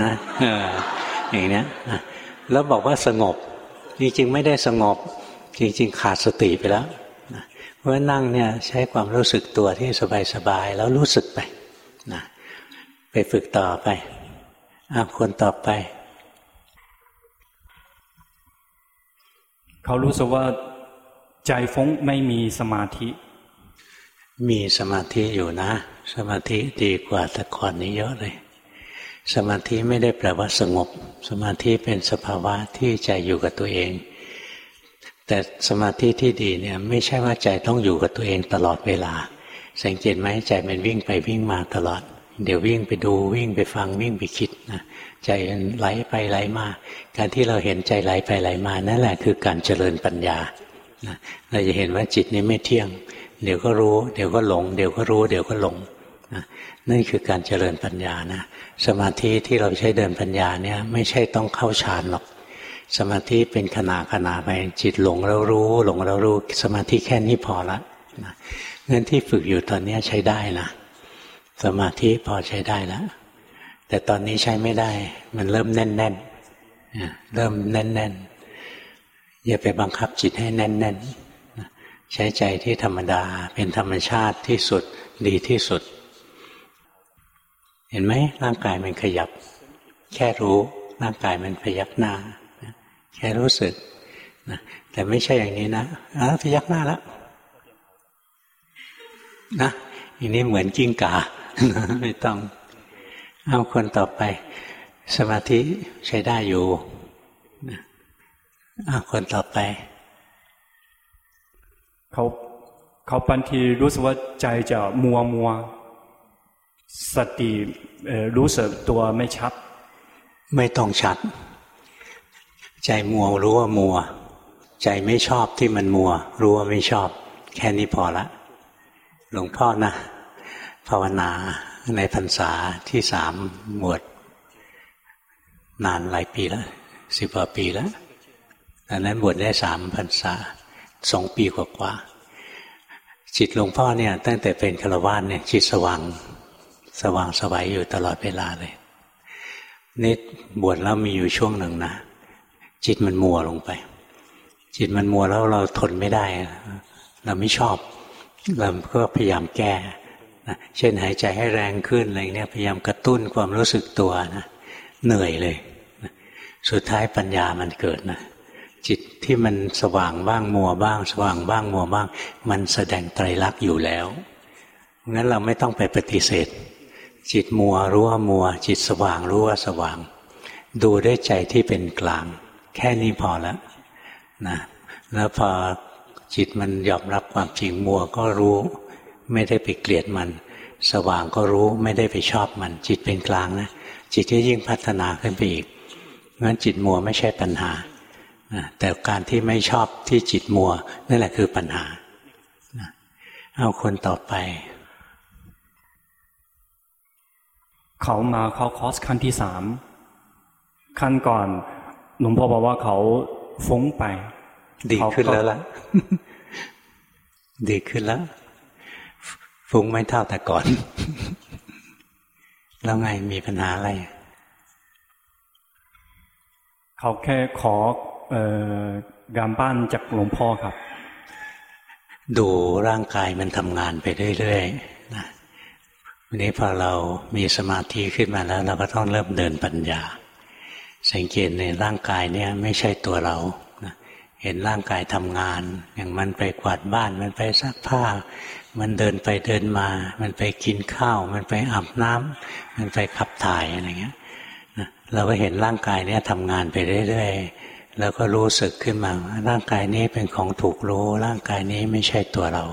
นะอย่างนี้นะแล้วบอกว่าสงบ จริงๆไม่ได้สงบ จริง ๆ ขาดสติไปแล้วเพราะนั่งเนี่ยใช้ความรู้สึกตัวที่สบายๆแล้วรู้สึกไปนะไปฝึกต่อไปอาคนต่อไป เขารู้สึกว่าใจฟุ้งไม่มีสมาธิ มีสมาธิอยู่นะ สมาธิดีกว่าแต่ก่อนนี้เยอะเลย สมาธิไม่ได้แปลว่าสงบ สมาธิเป็นสภาวะที่ใจอยู่กับตัวเอง แต่สมาธิที่ดีเนี่ย ไม่ใช่ว่าใจต้องอยู่กับตัวเองตลอดเวลา สังเกตไหมใจมันวิ่งไปวิ่งมาตลอด เดี๋ยววิ่งไปดูวิ่งไปฟังวิ่งไปคิดนะ ใจไหลไปไหลมา การที่เราเห็นใจไหลไปไหลมานั่นแหละคือการเจริญปัญญาเราจะเห็นว่าจิตนี้ไม่เที่ยง เดี๋ยวก็รู้ เดี๋ยวก็หลง เดี๋ยวก็รู้ เดี๋ยวก็หลงนั่นคือการเจริญปัญญานะสมาธิที่เราใช้เดินปัญญาเนี่ยไม่ใช่ต้องเข้าฌานหรอก สมาธิเป็นขณะขณะไปจิตหลงแล้วรู้ หลงแล้วรู้ สมาธิแค่นี้พอละนะงั้นที่ฝึกอยู่ตอนนี้ใช้ได้นะสมาธิพอใช้ได้แล้ว แต่ตอนนี้ใช้ไม่ได้ มันเริ่มแน่นแน่นเริ่มแน่นแน่นอย่าไปบังคับจิตให้แน่นแน่นใช้ใจที่ธรรมดาเป็นธรรมชาติที่สุดดีที่สุด เห็นไหมร่างกายมันขยับ แค่รู้ร่างกายมันพยักหน้า แค่รู้สึกแต่ไม่ใช่อย่างนี้นะอ้วพยักหน้าแล้วนะอันนี้เหมือนกิ้งกาไม่ต้อง เอาคนต่อไป สมาธิใช้ได้อยู่เอาคนต่อไป เขาเขาบางทีรู้สึกว่าใจจะมัวมัวสติรู้สึกตัวไม่ชัด ไม่ต้องชัด ใจมัวรู้ว่ามัว ใจไม่ชอบที่มันมัว รู้ว่าไม่ชอบ แค่นี้พอละ หลวงพ่อนะภาวนา ในพรรษาที่สามหมวดนานหลายปีแล้วสิบกว่าปีแล้วตอนนั้นบวชได้สามพรรษาสองปีกว่าๆจิตหลวงพ่อเนี่ยตั้งแต่เป็นฆราวาสเนี่ยจิตสว่าง สว่างสบายอยู่ตลอดเวลาเลยนี่บวชแล้วมีอยู่ช่วงหนึ่งนะจิตมันมัวลงไป จิตมันมัวแล้วเราทนไม่ได้ เราไม่ชอบ เราก็พยายามแก้ เช่นหายใจให้แรงขึ้นอะไรเนี่ยพยายามกระตุ้นความรู้สึกตัวนะเหนื่อยเลย สุดท้ายปัญญามันเกิดนะ จิตที่มันสว่างบ้างมัวบ้าง สว่างบ้างมัวบ้าง มันแสดงไตรลักษณ์อยู่แล้วงั้นเราไม่ต้องไปปฏิเสธ จิตมัวรู้ว่ามัว จิตสว่างรู้ว่าสว่าง ดูด้วยใจที่เป็นกลาง แค่นี้พอแล้วนะแล้วพอจิตมันยอมรับความจริงมัวก็รู้ ไม่ได้ไปเกลียดมัน สว่างก็รู้ไม่ได้ไปชอบมัน จิตเป็นกลางนะจิตก็ยิ่งพัฒนาขึ้นไปอีกงั้นจิตมัวไม่ใช่ปัญหาแต่การที่ไม่ชอบที่จิตมัวนั่นแหละคือปัญหาเอาคนต่อไป เขามาเขาคอสขั้นที่สามขั้นก่อนหลวงพ่อบอกว่าเขาฟุ้งไป ดีขึ้นแล้วล่ะ ดีขึ้นแล้ว ฟุ้งไม่เท่าแต่ก่อน แล้วไงมีปัญหาอะไร เขาแค่ขออการบ้านจากหลวงพ่อครับ ดูร่างกายมันทำงานไปเรื่อยๆนะวันนี้พอเรามีสมาธิขึ้นมาแล้ว เราก็ต้องเริ่มเดินปัญญา สังเกตในร่างกายเนี่ยไม่ใช่ตัวเรานะเห็นร่างกายทำงาน อย่างมันไปกวาดบ้านมันไปซักผ้า มันเดินไปเดินมา มันไปกินข้าว มันไปอาบน้ำมันไปขับถ่ายอะไรเงี้ยเราก็เห็นร่างกายเนี่ยทำงานไปเรื่อยๆแล้วก็รู้สึกขึ้นมาร่างกายนี้เป็นของถูกรู้ ร่างกายนี้ไม่ใช่ตัวเรา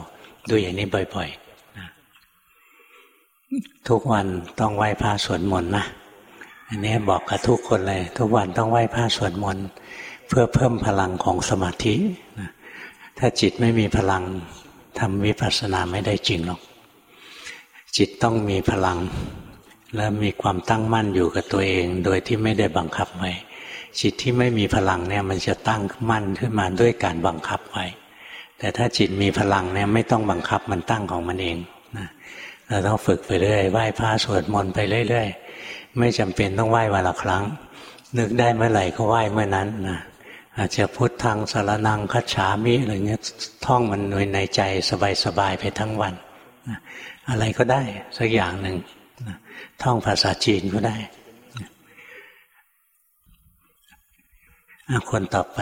ดูอย่างนี้บ่อยๆทุกวันต้องไหว้พระสวดมนต์นะอันนี้บอกกับทุกคนเลย ทุกวันต้องไหว้พระสวดมนต์เพื่อเพิ่มพลังของสมาธิถ้าจิตไม่มีพลัง ทำวิปัสสนาไม่ได้จริงหรอก จิตต้องมีพลัง และมีความตั้งมั่นอยู่กับตัวเอง โดยที่ไม่ได้บังคับไว้จิตที่ไม่มีพลังเนี่ยมันจะตั้งมั่นขึ้นมาด้วยการบังคับไว้ แต่ถ้าจิตมีพลังเนี่ยไม่ต้องบังคับมันตั้งของมันเองนะเราต้องฝึกไปเรื่อยไหว้พระสวดมนต์ไปเรื่อยๆ ไม่จำเป็นต้องไหว้วันละครั้ง นึกได้เมื่อไหร่ก็ไหว้เมื่อนั้นนะ อาจจะพุทธังสารนังคัจฉามิอะไรเงี้ยท่องมันในใจสบายๆไปทั้งวัน อะไรก็ได้สักอย่างหนึ่งท่องภาษาจีนก็ได้คนต่อไป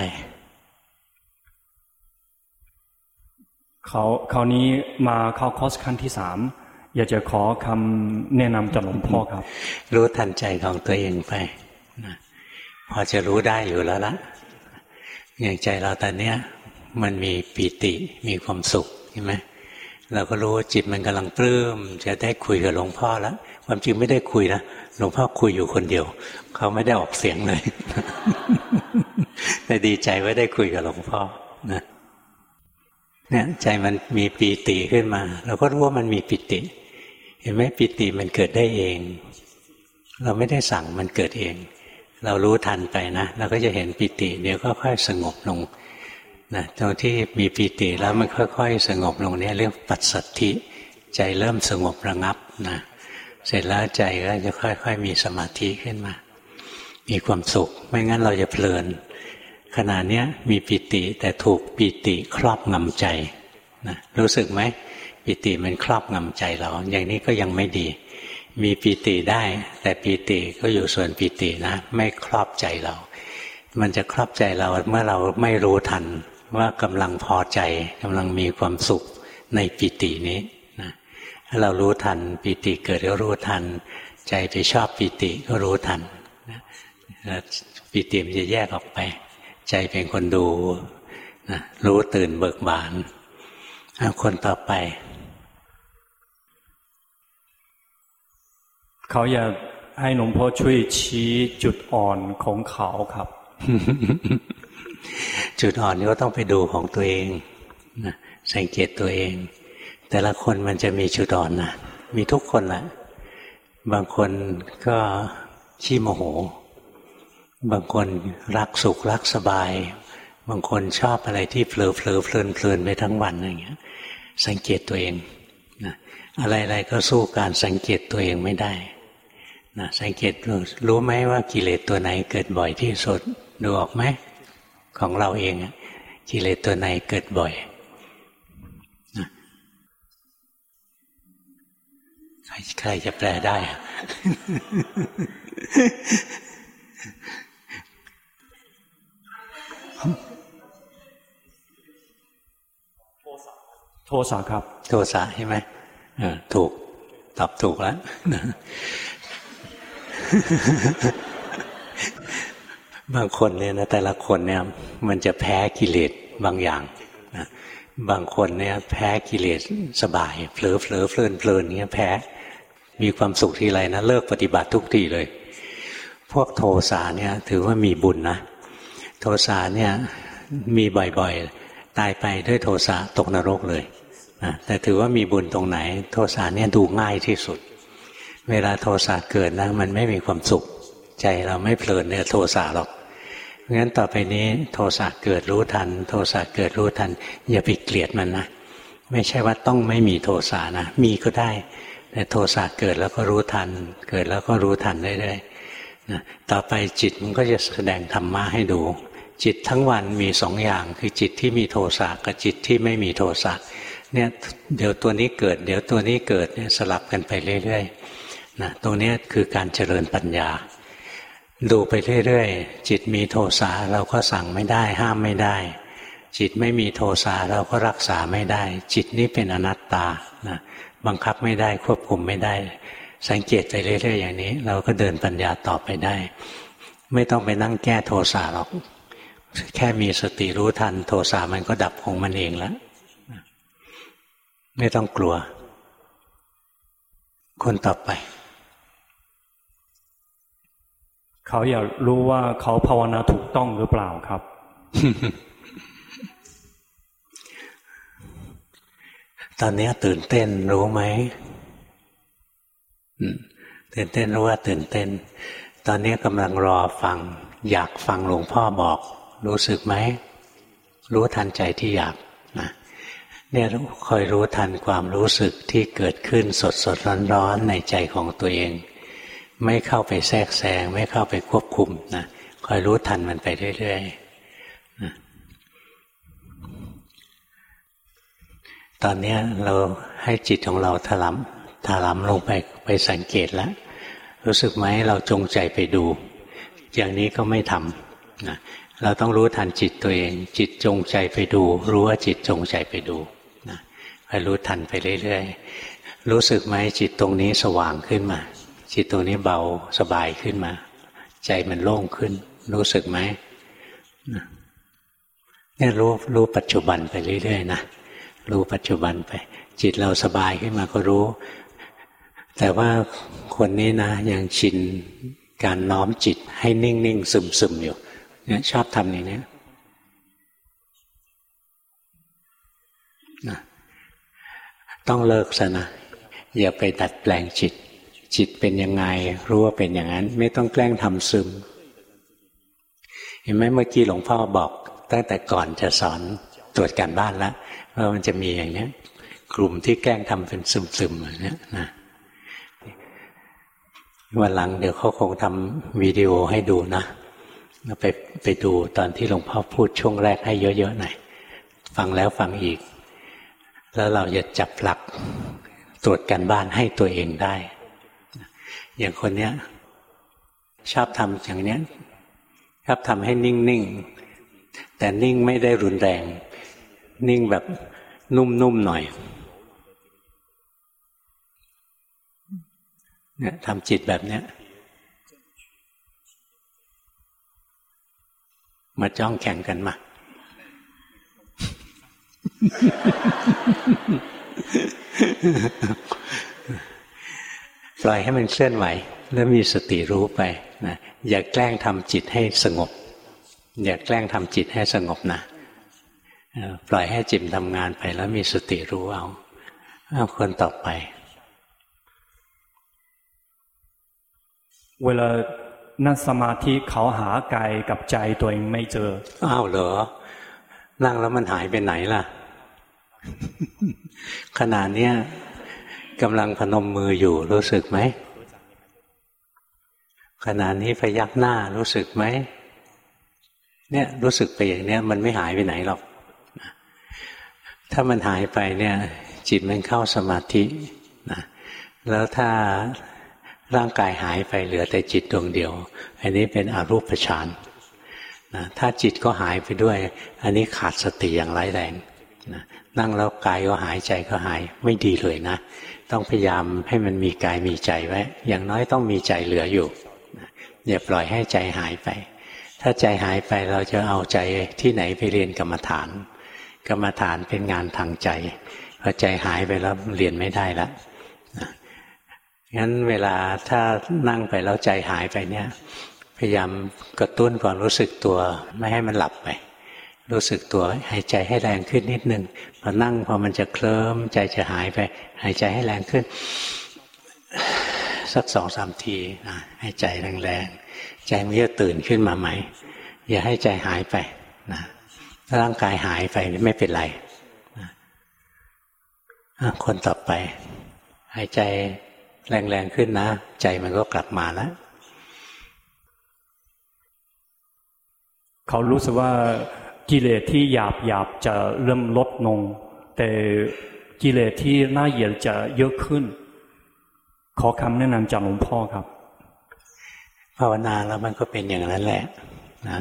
เขาเขานี้มาเข้าคอร์สขั้นที่สามอยากจะขอคำแนะนำจากหลวงพ่อครับ รู้ทันใจของตัวเองไปนะพอจะรู้ได้อยู่แล้วละ อย่างใจเราตอนเนี้ยมันมีปีติมีความสุขใช่ไหมเราก็รู้จิตมันกำลังปลื้มจะได้คุยกับหลวงพ่อแล้วความจริงไม่ได้คุยนะหลวงพ่อคุยอยู่คนเดียว เขาไม่ได้ออกเสียงเลย แต่ดีใจว่าได้คุยกับหลวงพ่อนะเนี่ยใจมันมีปีติขึ้นมา เราก็รู้ว่ามันมีปิติ เห็นไหมปิติมันเกิดได้เอง เราไม่ได้สั่งมันเกิดเอง เรารู้ทันไปนะเราก็จะเห็นปิติ เดี๋ยวก็ค่อยสงบลงนะตรงที่มีปีติแล้วมันค่อย ๆ สงบลงเนี่ยเรียกปัสสัทธิ ใจเริ่มสงบระงับนะเสร็จแล้วใจก็จะค่อย ๆ มีสมาธิขึ้นมา มีความสุข ไม่งั้นเราจะเพลินขณะนี้มีปิติแต่ถูกปิติครอบงำใจนะรู้สึกไหมปิติมันครอบงำใจเรา อย่างนี้ก็ยังไม่ดี มีปิติได้ แต่ปิติก็อยู่ส่วนปิตินะ ไม่ครอบใจเรา มันจะครอบใจเราเมื่อเราไม่รู้ทันว่ากำลังพอใจกำลังมีความสุขในปิตินี้นะถ้าเรารู้ทันปิติเกิดก็รู้ทัน ใจไปชอบปิติก็รู้ทันนะปิติมันจะแยกออกไป ใจเป็นคนดูนะรู้ตื่นเบิกบานคนต่อไป เขาอยากให้หลวงพ่อช่วยชี้จุดอ่อนของเขาครับ จุดอ่อนก็ต้องไปดูของตัวเองสังเกตตัวเอง แต่ละคนมันจะมีจุดอ่อนนะมีทุกคนแหละบางคนก็ขี้โมโห บางคนรักสุขรักสบาย บางคนชอบอะไรที่เผลอเผลอเพลินเพลินไปทั้งวันอย่างเงี้ย สังเกตตัวเองนะอะไรๆก็สู้การสังเกตตัวเองไม่ได้ นะสังเกตรู้ไหมว่ากิเลสตัวไหนเกิดบ่อยที่สุดดูออกไหมของเราเองกิเลสตัวไหนเกิดบ่อยใครใครจะแปลได้ โทสะครับ โทสะใช่ไหมถูก ตอบถูกแล้ว บางคนเนี่ยนะแต่ละคนเนี่ย มันจะแพ้กิเลสบางอย่างนะบางคนเนี่ยแพ้กิเลสสบายเผลอเผลอเพลินเพลินเงี้ยแพ้ มีความสุขทีไรนะเลิกปฏิบัติทุกทีเลย พวกโทสาเนี่ย ถือว่ามีบุญนะโทสาเนี่ยมีบ่อยๆ ตายไปด้วยโทสะตกนรกเลยนะแต่ถือว่ามีบุญตรงไหน โทสะเนี่ยดูง่ายที่สุด เวลาโทสะเกิดนะมันไม่มีความสุข ใจเราไม่เพลินเนี่ยโทสะหรอกงั้นต่อไปนี้โทสะเกิดรู้ทัน โทสะเกิดรู้ทัน อย่าไปเกลียดมันนะไม่ใช่ว่าต้องไม่มีโทสะนะมีก็ได้ แต่โทสะเกิดแล้วก็รู้ทัน เกิดแล้วก็รู้ทันได้ๆนะต่อไปจิตมันก็จะแสดงธรรมะให้ดู จิตทั้งวันมีสองอย่าง คือจิตที่มีโทสะกับจิตที่ไม่มีโทสะเนี่ยเดี๋ยวตัวนี้เกิด เดี๋ยวตัวนี้เกิดเนี่ยสลับกันไปเรื่อยๆ นะตรงนี้คือการเจริญปัญญา ดูไปเรื่อยๆ จิตมีโทสะเราก็สั่งไม่ได้ ห้ามไม่ได้ จิตไม่มีโทสะเราก็รักษาไม่ได้ จิตนี้เป็นอนัตตานะบังคับไม่ได้ควบคุมไม่ได้ สังเกตไปเรื่อยๆอย่างนี้ เราก็เดินปัญญาต่อไปได้ ไม่ต้องไปนั่งแก้โทสะหรอก แค่มีสติรู้ทัน โทสะมันก็ดับของมันเองแล้วไม่ต้องกลัว คนต่อไป เขาอยากรู้ว่าเขาภาวนาถูกต้องหรือเปล่าครับ ตอนนี้ตื่นเต้นรู้ไหมตื่นเต้นรู้ว่าตื่นเต้น ตอนนี้กำลังรอฟัง อยากฟังหลวงพ่อบอก รู้สึกไหม รู้ทันใจที่อยากนะเนี่ยคอยรู้ทันความรู้สึกที่เกิดขึ้นสดสดร้อนร้อนในใจของตัวเอง ไม่เข้าไปแทรกแซง ไม่เข้าไปควบคุมนะคอยรู้ทันมันไปเรื่อยๆนะตอนนี้เราให้จิตของเราถลำถลำลงไปไปสังเกตแล้ว รู้สึกไหมเราจงใจไปดู อย่างนี้ก็ไม่ทำนะเราต้องรู้ทันจิตตัวเอง จิตจงใจไปดู รู้ว่าจิตจงใจไปดูคอยรู้ทันไปเรื่อยๆรู้สึกไหมจิตตรงนี้สว่างขึ้นมา จิตตรงนี้เบาสบายขึ้นมา ใจมันโล่งขึ้น รู้สึกไหมเนี่ยรู้รู้ปัจจุบันไปเรื่อยๆนะรู้ปัจจุบันไป จิตเราสบายขึ้นมาก็รู้ แต่ว่าคนนี้นะยังชินการน้อมจิตให้นิ่งๆซึมๆอยู่เนี่ยชอบทำอย่างนี้นะต้องเลิกซะนะอย่าไปดัดแปลงจิต จิตเป็นยังไง รู้ว่าเป็นอย่างนั้น ไม่ต้องแกล้งทำซึม เห็นไหมเมื่อกี้หลวงพ่อบอก ตั้งแต่ก่อนจะสอนตรวจการบ้านแล้วว่ามันจะมีอย่างนี้กลุ่มที่แกล้งทำเป็นซึมๆอย่างนี้นะวันหลังเดี๋ยวเขาคงทำวิดีโอให้ดูนะไปไปดูตอนที่หลวงพ่อพูดช่วงแรกให้เยอะๆหน่อยฟังแล้วฟังอีก แล้วเราจะจับหลักตรวจกันบ้านให้ตัวเองได้ อย่างคนเนี้ยชอบทำอย่างเนี้ยชอบทำให้นิ่งๆ แต่นิ่งไม่ได้รุนแรง นิ่งแบบนุ่มๆหน่อยเนี่ยทำจิตแบบเนี้ยมาจ้องแข่งกันมา ล่อยให้มันเคลื่อนไหว แล้วมีสติรู้ไปนะอย่าแกล้งทำจิตให้สงบ อย่าแกล้งทำจิตให้สงบนะปล่อยให้จิตทำงานไป แล้วมีสติรู้เอาเอาคนต่อไป เวลานั่งสมาธิเขาหากายกับใจตัวเองไม่เจอ อ้าวเหรอ นั่งแล้วมันหายไปไหนล่ะขณะนี้ กำลังพนมมืออยู่รู้สึกไหมขณะนี้พยักหน้ารู้สึกไหมเนี่ยรู้สึกไปอย่างเนี้ยมันไม่หายไปไหนหรอก ถ้ามันหายไปเนี่ย จิตมันเข้าสมาธินะแล้วถ้าร่างกายหายไปเหลือแต่จิตดวงเดียว อันนี้เป็นอรูปฌานนะถ้าจิตก็หายไปด้วย อันนี้ขาดสติอย่างร้ายแรงนะนั่งแล้วกายก็หายใจก็หายไม่ดีเลยนะ ต้องพยายามให้มันมีกายมีใจไว้ อย่างน้อยต้องมีใจเหลืออยู่อย่าปล่อยให้ใจหายไป ถ้าใจหายไปเราจะเอาใจที่ไหนไปเรียนกรรมฐาน กรรมฐานเป็นงานทางใจพอใจหายไปแล้วเรียนไม่ได้ล้วงั้นเวลาถ้านั่งไปแล้วใจหายไปเนี่ย พยายามกระตุ้นก่อนรู้สึกตัวไม่ให้มันหลับไป รู้สึกตัวหายใจให้แรงขึ้นนิดหนึ่งพอนั่งพอมันจะเคลิ้มใจจะหายไป หายใจให้แรงขึ้น สักสองสามทีนะให้ใจแรงๆใจมันจะตื่นขึ้นมาใหม่อย่าให้ใจหายไปนะถ้าร่างกายหายไปไม่เป็นไรนะคนต่อไป หายใจแรงๆขึ้นนะ ใจมันก็กลับมาแล้วเขารู้สึกว่า กิเลสที่หยาบหยาบจะเริ่มลดลง แต่กิเลสที่ละเอียดจะเยอะขึ้น ขอคำแนะนำจากหลวงพ่อครับ ภาวนาแล้วมันก็เป็นอย่างนั้นแหละนะ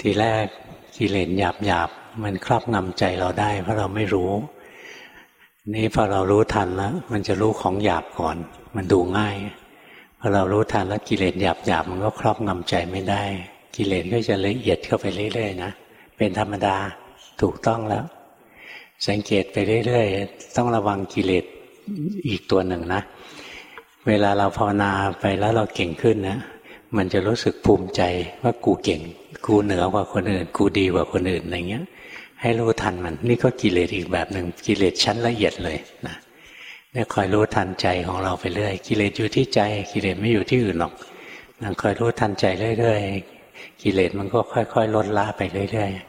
ทีแรกกิเลสหยาบหยาบมันครอบงำใจเราได้ เพราะเราไม่รู้ นี่พอเรารู้ทันแล้ว มันจะรู้ของหยาบก่อน มันดูง่ายพอเรารู้ทันแล้วกิเลสหยาบหยาบมันก็ครอบงำใจไม่ได้ กิเลสก็จะละเอียดเข้าไปเรื่อยๆนะ เป็นธรรมดาถูกต้องแล้ว สังเกตไปเรื่อยๆ ต้องระวังกิเลสอีกตัวหนึ่งนะ เวลาเราภาวนาไปแล้วเราเก่งขึ้นนะมันจะรู้สึกภูมิใจว่ากูเก่ง กูเหนือกว่าคนอื่น กูดีกว่าคนอื่นอะไรเงี้ย ให้รู้ทันมัน นี่ก็กิเลสอีกแบบหนึ่งกิเลสชั้นละเอียดเลยนะเนี่ยคอยรู้ทันใจของเราไปเรื่อยกิเลสอยู่ที่ใจ กิเลสไม่อยู่ที่อื่นหรอกนั่งคอยรู้ทันใจเรื่อยๆกิเลสมันก็ค่อย ๆ ลดละไปเรื่อยๆ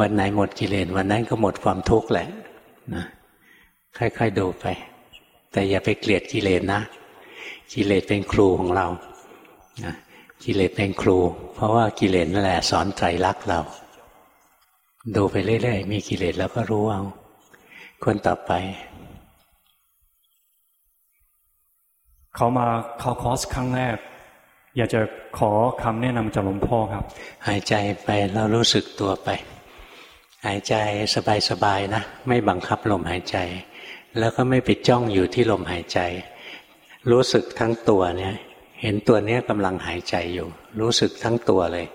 วันไหนหมดกิเลสวันนั้นก็หมดความทุกข์แหละนะค่อยๆดูไป แต่อย่าไปเกลียดกิเลสนะ กิเลสเป็นครูของเรานะกิเลสเป็นครู เพราะว่ากิเลสนั่นแหละสอนไตรลักษณ์เรา ดูไปเรื่อยๆมีกิเลสแล้วก็รู้เอาคนต่อไป เขามาเข้าคอร์สครั้งแรก อยากจะขอคำแนะนำจากหลวงพ่อครับ หายใจไปแล้วรู้สึกตัวไป หายใจสบายๆนะ ไม่บังคับลมหายใจ แล้วก็ไม่ไปจ้องอยู่ที่ลมหายใจ รู้สึกทั้งตัวเนี่ย เห็นตัวเนี้ยกำลังหายใจอยู่ รู้สึกทั้งตัวเลย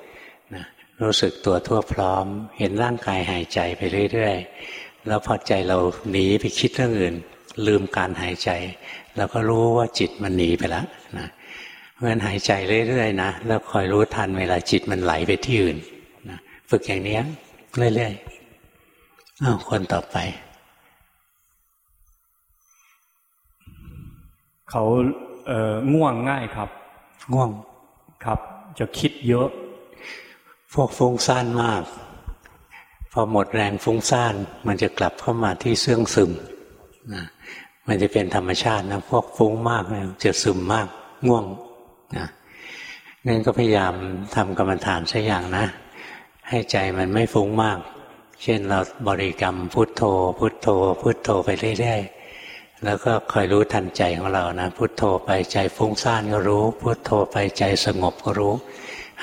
นะรู้สึกตัวทั่วพร้อม เห็นร่างกายหายใจไปเรื่อยๆแล้วพอใจเราหนีไปคิดเรื่องอื่น ลืมการหายใจเราก็รู้ว่าจิตมันหนีไปแล้วนะเพราะฉะนั้นหายใจเรื่อยๆนะแล้วคอยรู้ทันเวลาจิตมันไหลไปที่อื่นนะฝึกอย่างนี้เรื่อยๆ อ้าวคนต่อไป เขาเง่วงง่ายครับ ง่วงครับ จะคิดเยอะ พวกฟุ้งซ่านมาก พอหมดแรงฟุ้งซ่าน มันจะกลับเข้ามาที่เสื่องซึมนะมันจะเป็นธรรมชาตินะพวกฟุ้งมากเนี่ยจะซึมมาก ง่วงนะงั้นก็พยายามทำกรรมฐานสักอย่างนะ ให้ใจมันไม่ฟุ้งมาก เช่นเราบริกรรมพุทโธ พุทโธ พุทโธไปเรื่อยๆแล้วก็คอยรู้ทันใจของเรานะ พุทโธไปใจฟุ้งซ่านก็รู้ พุทโธไปใจสงบก็รู้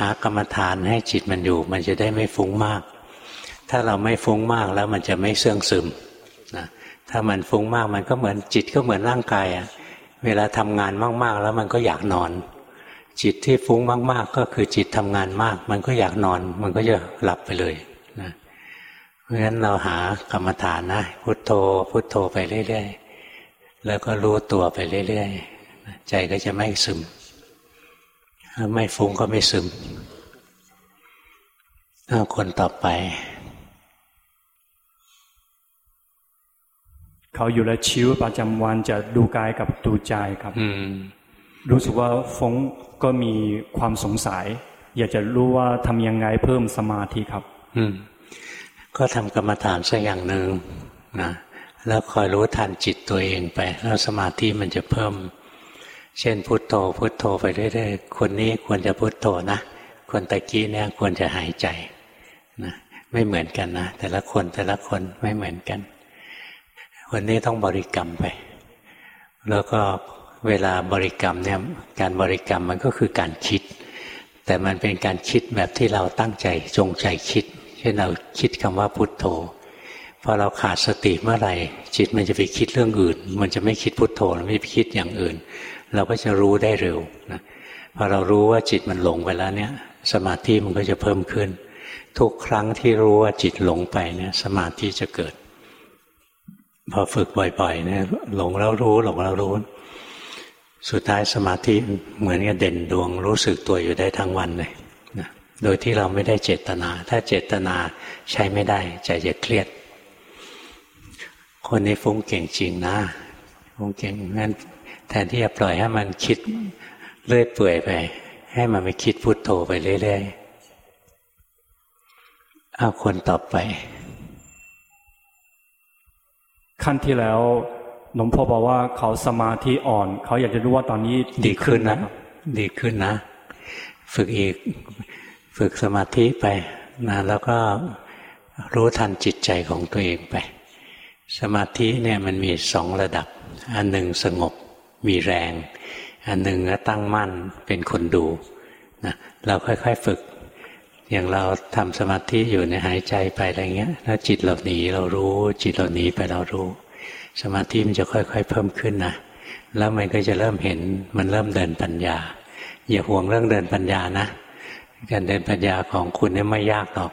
หากรรมฐานให้จิตมันอยู่ มันจะได้ไม่ฟุ้งมาก ถ้าเราไม่ฟุ้งมากแล้วมันจะไม่เสื่องซึมนะถ้ามันฟุ้งมากมันก็เหมือนจิตก็เหมือนร่างกายอะเวลาทำงานมากๆ แล้วมันก็อยากนอน จิตที่ฟุ้งมาก ๆ ก็คือจิตทำงานมาก มันก็อยากนอน มันก็จะหลับไปเลย เพราะฉะนั้นเราหากรรมฐานนะพุโทโธ พุโทโธไปเรื่อยๆแล้วก็รู้ตัวไปเรื่อยๆใจก็จะไม่ซึมไม่ฟุ้งก็ไม่ซึมคนต่อไปเขาอยู่แล้วชีวิตประจำวันจะดูกายกับดูใจครับรู้สึกว่าฟงก็มีความสงสัย อยากจะรู้ว่าทำยังไงเพิ่มสมาธิครับ อืม ก็ทำกรรมฐานสักอย่างหนึ่งนะแล้วคอยรู้ทันจิตตัวเองไป แล้วสมาธิมันจะเพิ่ม เช่นพุโทโธพุโทโธไปเรื่อยๆคนนี้ควรจะพุโทโธนะคนตะกี้เนี่ยควรจะหายใจนะไม่เหมือนกันนะแต่ละคนแต่ละคนไม่เหมือนกันวันนี้ต้องบริกรรมไป แล้วก็เวลาบริกรรมเนี่ยการบริกรรมมันก็คือการคิด แต่มันเป็นการคิดแบบที่เราตั้งใจจงใจคิด ช่นเราคิดคำว่าพุทโธพอเราขาดสติเมื่อไหร่ จิตมันจะไปคิดเรื่องอื่น มันจะไม่คิดพุทโธไม่ไปคิดอย่างอื่น เราก็จะรู้ได้เร็วนะพอเรารู้ว่าจิตมันหลงไปแล้วเนี่ย สมาธิมันก็จะเพิ่มขึ้น ทุกครั้งที่รู้ว่าจิตหลงไปเนี่ย สมาธิจะเกิด พอฝึกบ่อยๆเนี่ยหลงแล้วรู้หลงแล้วรู้ สุดท้ายสมาธิเหมือนกับเด่นดวงรู้สึกตัวอยู่ได้ทั้งวันเลย โดยที่เราไม่ได้เจตนา ถ้าเจตนาใช้ไม่ได้ใจจะเครียด คนนี้ฟุ้งเก่งจริงนะฟุ้งเก่งงั้นแทนที่จะปล่อยให้มันคิดเลื่อยเปื่อยไป ให้มันไปคิดพุโทโธไปเรื่อยๆเอาคนต่อไป ขั้นที่แล้วหลวงพ่อบอกว่าเขาสมาธิอ่อน เขาอยากจะรู้ว่าตอนนี้ดีขึ้นนะ ดีขึ้นนะ ฝึกอีก ฝึกสมาธิไปนะแล้วก็รู้ทันจิตใจของตัวเองไป สมาธิเนี่ยมันมีสองระดับ อันหนึ่งสงบมีแรง อันหนึ่งก็ตั้งมั่นเป็นคนดูนะเราค่อยๆฝึก อย่างเราทำสมาธิอยู่ในหายใจไปอะไรเงี้ยแล้วจิตเราหนีเรารู้ จิตเราหนีไปเรารู้ สมาธิมันจะค่อย ๆ เพิ่มขึ้นนะแล้วมันก็จะเริ่มเห็นมันเริ่มเดินปัญญา อย่าห่วงเรื่องเดินปัญญานะ การเดินปัญญาของคุณเนี่ยไม่ยากหรอก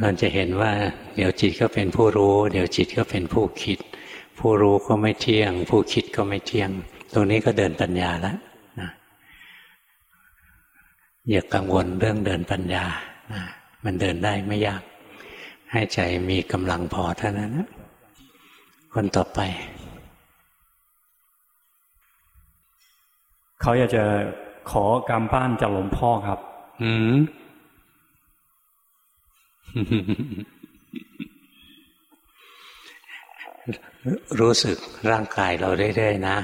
เราจะเห็นว่า เดี๋ยวจิตก็เป็นผู้รู้ เดี๋ยวจิตก็เป็นผู้คิด ผู้รู้ก็ไม่เที่ยง ผู้คิดก็ไม่เที่ยง ตรงนี้ก็เดินปัญญาแล้วนะอย่ากังวลเรื่องเดินปัญญานะมันเดินได้ไม่ยาก ให้ใจมีกำลังพอเท่านั้นนะคนต่อไป เขาอยากจะขอการบ้านจากหลวงพ่อครับ อืมรู้สึกร่างกายเราเรื่อยๆนะ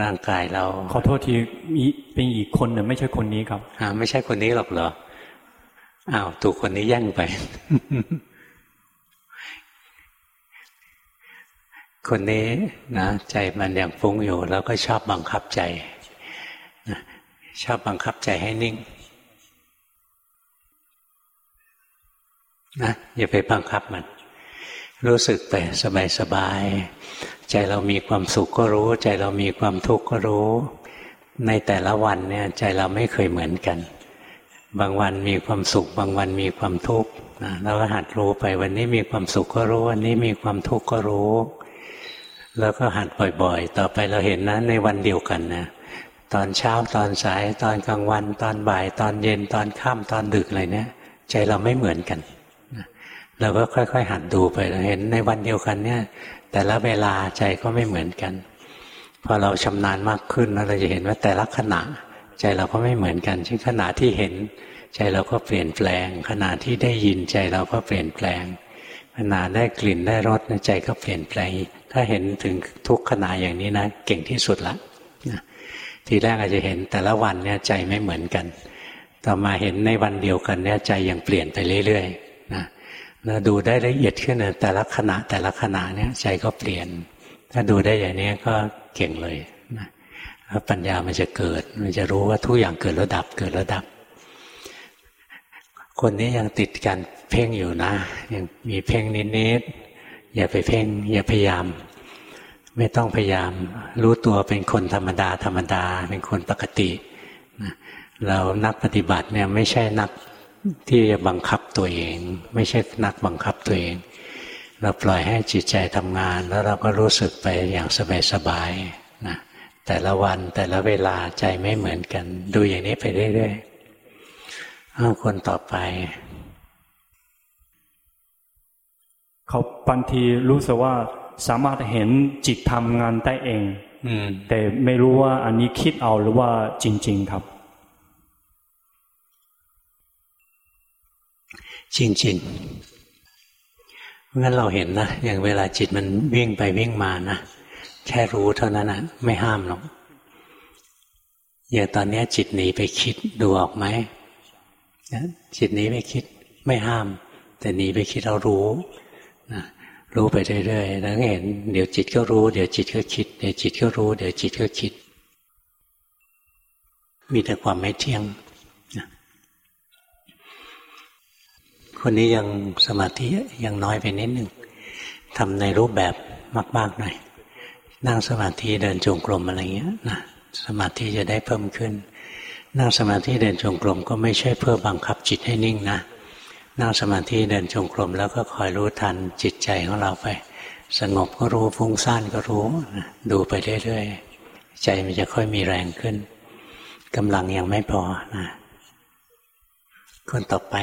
ร่างกายเรา ขอโทษทีมีเป็นอีกคนหนึ่งไม่ใช่คนนี้ครับอ่าไม่ใช่คนนี้หรอกเหรออ้าวถูกคนนี้แย่งไป คนนี้นะใจมันยังฟุ้งอยู่ แล้วก็ชอบบังคับใจชอบบังคับใจให้นิ่ง นะอย่าไปบังคับมัน รู้สึกไปสบายๆใจเรามีความสุขก็รู้ ใจเรามีความทุกข์ก็รู้ ในแต่ละวันเนี่ย ใจเราไม่เคยเหมือนกัน บางวันมีความสุข บางวันมีความทุกข์นะเราก็หัดรู้ไปวันนี้มีความสุขก็รู้ วันนี้มีความทุกข์ก็รู้ แล้วก็หัดบ่อยๆ ต่อไปเราเห็นนะ ในวันเดียวกันนะตอนเช้าตอนสายตอนกลางวัน ตอนบ่าย ตอนเย็นตอนค่ำตอนดึกอะไรเนี่ย ใจเราไม่เหมือนกัน เราก็ค่อย ๆ หัดดูไปเราเห็นในวันเดียวกันเนี่ย แต่ละเวลาใจก็ไม่เหมือนกันพอเราชำนาญมากขึ้นเราจะเห็นว่าแต่ละขณะ ใจเราก็ไม่เหมือนกันเช่นขณะที่เห็น ใจเราก็เปลี่ยนแปลง ขณะที่ได้ยินใจเราก็เปลี่ยนแปลง ขณะได้กลิ่นได้รสใจก็เปลี่ยนแปลง ถ้าเห็นถึงทุกขณะอย่างนี้นะ เก่งที่สุดละทีแรกอาจจะเห็นแต่ละวันเนี่ยใจไม่เหมือนกัน ต่อมาเห็นในวันเดียวกันเนี่ยใจยังเปลี่ยนไปเรื่อยๆนะ นะดูได้ละเอียดขึ้นแต่ละขณะแต่ละขณะเนี่ยใจก็เปลี่ยน ถ้าดูได้อย่างนี้ก็เก่งเลยนะปัญญามันจะเกิด มันจะรู้ว่าทุกอย่างเกิดระดับเกิดระดับ คนนี้ยังติดกันเพ่งอยู่นะ ยังมีเพ่งนิดๆอย่าไปเพ่ง อย่าพยายาม ไม่ต้องพยายาม รู้ตัวเป็นคนธรรมดา ธรรมดา เป็นคนปกติเรานักปฏิบัติเนี่ยไม่ใช่นัก ที่จะบังคับตัวเอง ไม่ใช่นักบังคับตัวเอง เราปล่อยให้จิตใจทำงาน แล้วเราก็รู้สึกไปอย่างสบายๆนะแต่ละวันแต่ละเวลาใจไม่เหมือนกัน ดูอย่างนี้ไปเรื่อยๆคนต่อไป เขาบางทีรู้สึกว่าสามารถเห็นจิตทำงานได้เองอืแต่ไม่รู้ว่าอันนี้คิดเอาหรือว่าจริง ๆ ครับ จริงๆงั้นเราเห็นนะอย่างเวลาจิตมันวิ่งไปวิ่งมานะแค่รู้เท่านั้นนะไม่ห้ามหรอกอย่างตอนนี้จิตหนีไปคิดดูออกไหมจิตหนีไปคิดไม่ห้าม แต่หนีไปคิดเรารู้นะรู้ไปเรื่อยๆแล้วเห็น เดี๋ยวจิตก็รู้ เดี๋ยวจิตก็คิด เดี๋ยวจิตก็รู้ เดี๋ยวจิตก็คิด มีแต่ความไม่เที่ยง คนนี้ยังสมาธิยังน้อยไปนิดหนึ่งทำในรูปแบบมาก ๆ หน่อย นั่งสมาธิเดินจงกรมอะไรเงี้ยนะสมาธิจะได้เพิ่มขึ้น นั่งสมาธิเดินจงกรมก็ไม่ใช่เพื่อบังคับจิตให้นิ่งนะ นั่งสมาธิเดินจงกรมแล้วก็คอยรู้ทันจิตใจของเราไป สงบก็รู้ฟุ้งซ่านก็รู้ ดูไปเรื่อยๆ ใจมันจะค่อยมีแรงขึ้นกำลังยังไม่พอนะคนต่อไป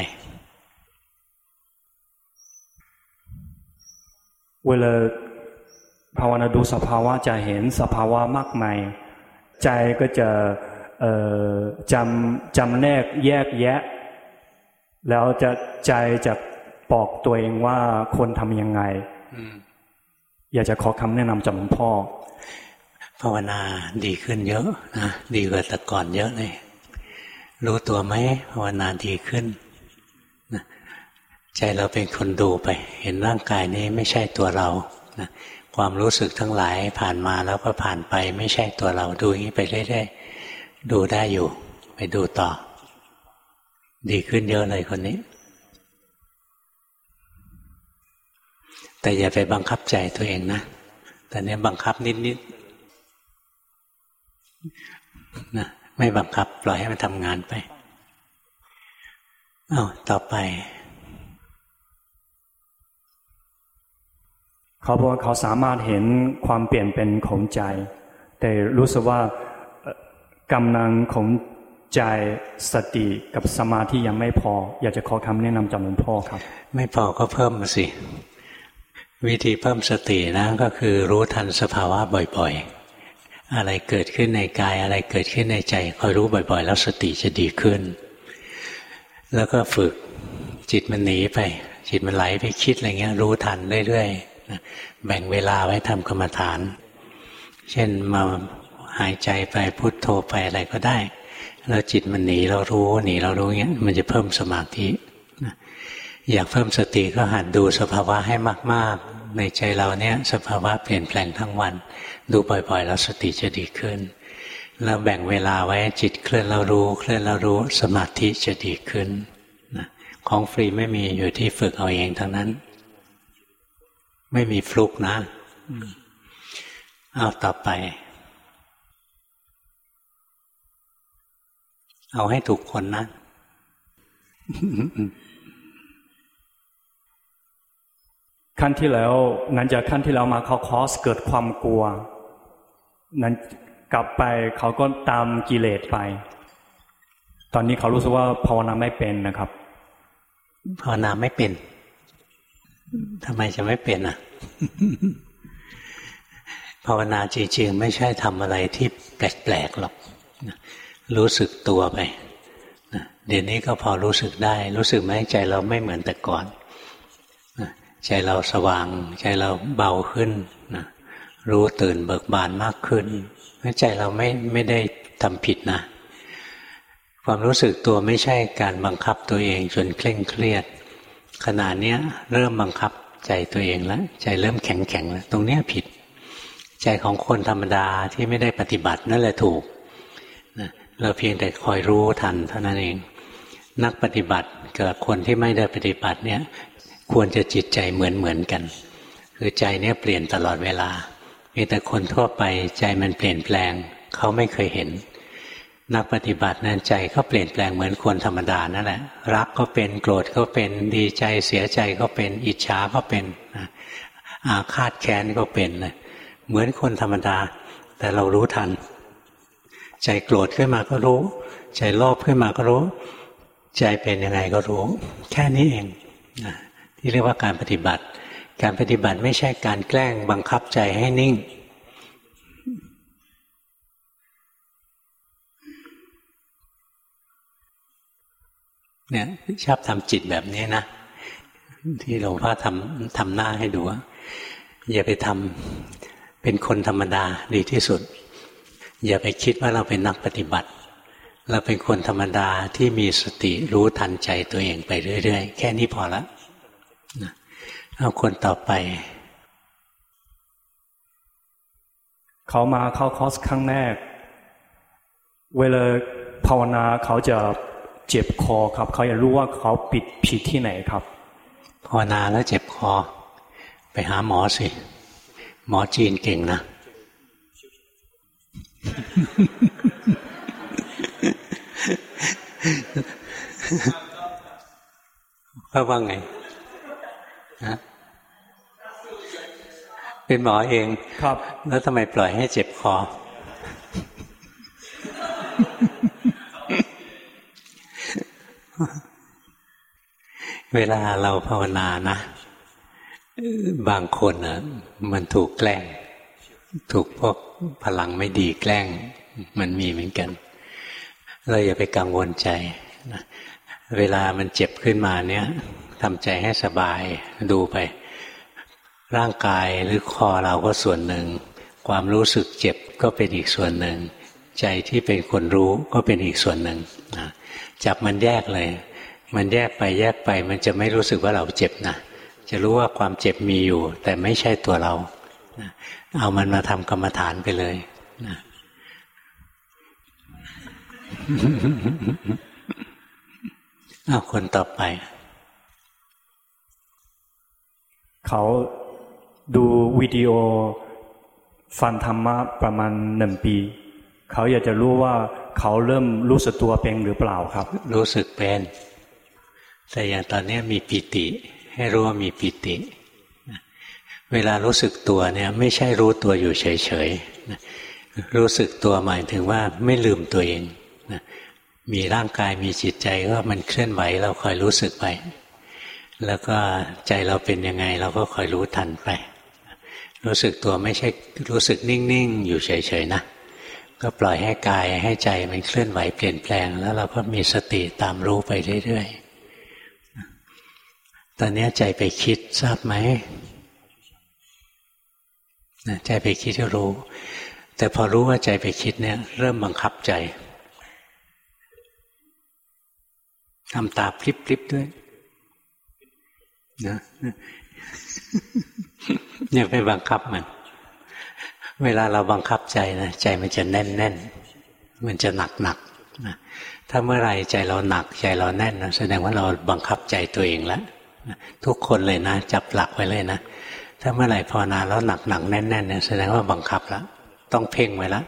เวลาภาวนาดูสภาวะจะเห็นสภาวะมากมาย ใจก็จะจำจำแนกแยกแยะ แล้วจะใจจะบอกตัวเองว่าคนทำยังไงอยากจะขอคำแนะนำจากหลวงพ่อ ภาวนาดีขึ้นเยอะนะดีกว่าแต่ก่อนเยอะเลย รู้ตัวไหมภาวนาดีขึ้น ใจเราเป็นคนดูไป เห็นร่างกายนี้ไม่ใช่ตัวเรานะความรู้สึกทั้งหลายผ่านมาแล้วก็ผ่านไป ไม่ใช่ตัวเราดูอย่างนี้ไปเรื่อยๆดูได้อยู่ ไปดูต่อ ดีขึ้นเยอะเลยคนนี้ แต่อย่าไปบังคับใจตัวเองนะแต่เนี้ยบังคับนิดๆนะไม่บังคับปล่อยให้มันทำงานไปอา้าวต่อไป เขาบอกว่าเขาสามารถเห็นความเปลี่ยนเป็นของใจ แต่รู้สึกว่ากำลังของใจสติกับสมาธิยังไม่พอ อยากจะขอคำแนะนำจากหลวงพ่อครับ ไม่พอก็เพิ่มมาสิ วิธีเพิ่มสตินะก็คือรู้ทันสภาวะบ่อย ๆ อะไรเกิดขึ้นในกายอะไรเกิดขึ้นในใจคอยรู้บ่อย ๆ แล้วสติจะดีขึ้น แล้วก็ฝึกจิตมันหนีไป จิตมันไหลไปคิดอะไรเงี้ย รู้ทันเรื่อยๆ แบ่งเวลาไว้ทำกรรมฐาน เช่นมาหายใจไปพุโทโธไปอะไรก็ได้ แล้วจิตมันหนีเรารู้หนีเรารู้เงี้ยมันจะเพิ่มสมาธิอยากเพิ่มสติก็หัดดูสภาวะให้มาก ๆ ในใจเราเนี้ยสภาวะเปลี่ยนแปลงทั้งวัน ดูบ่อยๆ แล้วสติจะดีขึ้น แล้วแบ่งเวลาไว้จิตเคลื่อนเรารู้ เคลื่อนเรารู้สมาธิจะดีขึ้น ของฟรีไม่มีอยู่ที่ฝึกเอาเองทั้งนั้น ไม่มีฟลุกนะเอาต่อไป เอาให้ถูกคนนะขั้นที่แล้วนั้นจากขั้นที่แล้วมาเขาคอสเกิดความกลัว นั้นกลับไปเขาก็ตามกิเลสไป ตอนนี้เขารู้สึกว่าภาวนาไม่เป็นนะครับ ภาวนาไม่เป็น ทำไมจะไม่เป็นอะ ภาวนาจริงๆ ไม่ใช่ทำอะไรที่แปลกๆหรอก รู้สึกตัวไป เดี๋ยวนี้ก็พอรู้สึกได้ รู้สึกไหมใจเราไม่เหมือนแต่ก่อน ใจเราสว่าง ใจเราเบาขึ้น รู้ตื่นเบิกบานมากขึ้น ใจเราไม่ไม่ได้ทำผิดนะ ความรู้สึกตัวไม่ใช่การบังคับตัวเองจนเคร่งเครียด ขณะนี้เริ่มบังคับใจตัวเองแล้ว ใจเริ่มแข็งแข็งแล้วตรงเนี้ยผิด ใจของคนธรรมดาที่ไม่ได้ปฏิบัตินั่นแหละถูกนะเราเพียงแต่คอยรู้ทันเท่านั้นเอง นักปฏิบัติกับคนที่ไม่ได้ปฏิบัติเนี่ย ควรจะจิตใจเหมือนเหมือนกัน คือใจเนี่ยเปลี่ยนตลอดเวลามีแต่คนทั่วไปใจมันเปลี่ยนแปลง เขาไม่เคยเห็น นักปฏิบัตินั้นใจก็เปลี่ยนแปลงเหมือนคนธรรมดานั่นแหละ รักก็เป็นโกรธก็เป็นดีใจเสียใจก็เป็นอิจฉาก็เป็นอาฆาตแค้นก็เป็นเลยเหมือนคนธรรมดา แต่เรารู้ทัน ใจโกรธขึ้นมาก็รู้ ใจโลภขึ้นมาก็รู้ ใจเป็นยังไงก็รู้ แค่นี้เองที่เรียกว่าการปฏิบัติ การปฏิบัติไม่ใช่การแกล้งบังคับใจให้นิ่ง เนี่ยชอบทำจิตแบบนี้นะที่หลวงพ่อทำทำหน้าให้ดูว่าอย่าไปทำเป็นคนธรรมดาดีที่สุด อย่าไปคิดว่าเราเป็นนักปฏิบัติ เราเป็นคนธรรมดาที่มีสติรู้ทันใจตัวเองไปเรื่อยๆ แค่นี้พอละเอาคนต่อไป เขามาเข้าคอร์สครั้งแรก เวลาภาวนาเขาจะ เจ็บคอครับ เขาอยากรู้ว่าเขาปิดผิดที่ไหนครับภาวนาแล้วเจ็บคอ ไปหาหมอสิ หมอจีนเก่งนะเขาว่าไงฮะเป็นหมอเองครับ แล้วทำไมปล่อยให้เจ็บคอ เวลาเราภาวนานะ บางคนอะ มันถูกแกล้ง ถูกพวกพลังไม่ดีแกล้ง มันมีเหมือนกัน เราอย่าไปกังวลใจนะเวลามันเจ็บขึ้นมาเนี่ยทำใจให้สบายดูไป ร่างกายหรือคอเราก็ส่วนหนึ่ง ความรู้สึกเจ็บก็เป็นอีกส่วนหนึ่ง ใจที่เป็นคนรู้ก็เป็นอีกส่วนหนึ่งนะ จับมันแยกเลย มันแยกไปแยกไป มันจะไม่รู้สึกว่าเราเจ็บนะจะรู้ว่าความเจ็บมีอยู่ แต่ไม่ใช่ตัวเราเอามันมาทำกรรมฐานไปเลยนะเอาคนต่อไป เขาดูวิดีโอฟังธรรมะประมาณหนึ่งปี เขาอยากจะรู้ว่าเขาเริ่มรู้สึกตัวเป็นหรือเปล่าครับ รู้สึกเป็น แต่อย่างตอนนี้มีปิติ ให้รู้ว่ามีปิติ เวลารู้สึกตัวเนี่ยไม่ใช่รู้ตัวอยู่เฉยๆรู้สึกตัวหมายถึงว่าไม่ลืมตัวเองมีร่างกายมีจิตใจก็มันเคลื่อนไหวเราคอยรู้สึกไป แล้วก็ใจเราเป็นยังไงเราก็คอยรู้ทันไป รู้สึกตัวไม่ใช่รู้สึกนิ่ง ๆ อยู่เฉย ๆ นะ ก็ปล่อยให้กายให้ใจมันเคลื่อนไหวเปลี่ยนแปลง แล้วเราก็มีสติตามรู้ไปเรื่อยๆ ตอนนี้ใจไปคิดทราบไหมใจไปคิดก็รู้ แต่พอรู้ว่าใจไปคิดเนี่ย เริ่มบังคับใจทำตาพลิบๆด้วยนะอย่าไปบังคับมัน เวลาเราบังคับใจนะใจมันจะแน่นแน่นมันจะหนักหนักนะถ้าเมื่อไรใจเราหนักใจเราแน่นนะแสดงว่าเราบังคับใจตัวเองแล้วทุกคนเลยนะ จับหลักไว้เลยนะถ้าเมื่อไหร่ภาวนาแล้วหนักหนักแน่นแน่นเนี่ยแสดงว่าบังคับแล้วต้องเพ่งไว้แล้ว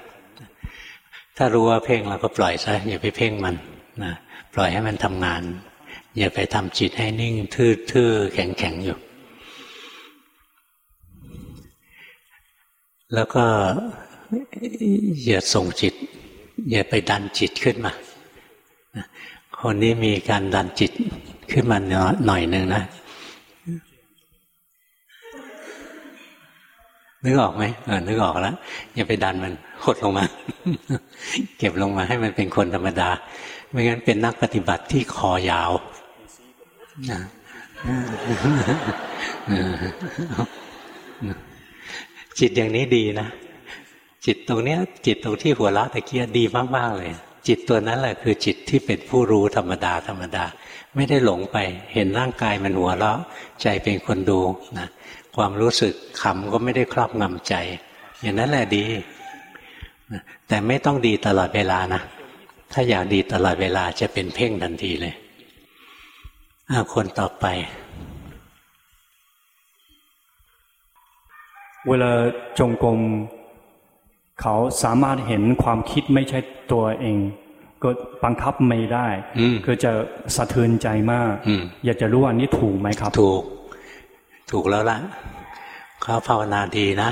ถ้ารู้ว่าเพ่งเราก็ปล่อยซะอย่าไปเพ่งมันนะปล่อยให้มันทำงาน อย่าไปทำจิตให้นิ่งทื่อๆแข็งๆอยู่ แล้วก็อย่าส่งจิต อย่าไปดันจิตขึ้นมาคนนี้มีการดันจิตขึ้นมาหน่อยหนึ่งนะนึกออกไหมเออนึกออกแล้วอย่าไปดันมันหดลงมา เก็บลงมาให้มันเป็นคนธรรมดา ไม่งั้นเป็นนักปฏิบัติที่คอยาว จิตอย่างนี้ดีนะ จิตตรงเนี้ย จิตตรงที่หัวเราะตะเกียดีมากๆเลย จิตตัวนั้นแหละคือจิตที่เป็นผู้รู้ธรรมดาธรรมดา ไม่ได้หลงไป เห็นร่างกายมันหัวเราะใจเป็นคนดูนะความรู้สึกขำก็ไม่ได้ครอบงำใจ อย่างนั้นแหละดีแต่ไม่ต้องดีตลอดเวลานะถ้าอยากดีตลอดเวลาจะเป็นเพ่งทันทีเลยคนต่อไป เวลาจงกรมเขาสามารถเห็นความคิดไม่ใช่ตัวเอง ก็บังคับไม่ได้ก็จะสะเทือนใจมาก อยากจะรู้ว่านี้ถูกไหมครับ ถูก ถูกแล้วล่ะเขาภาวนาดีนะ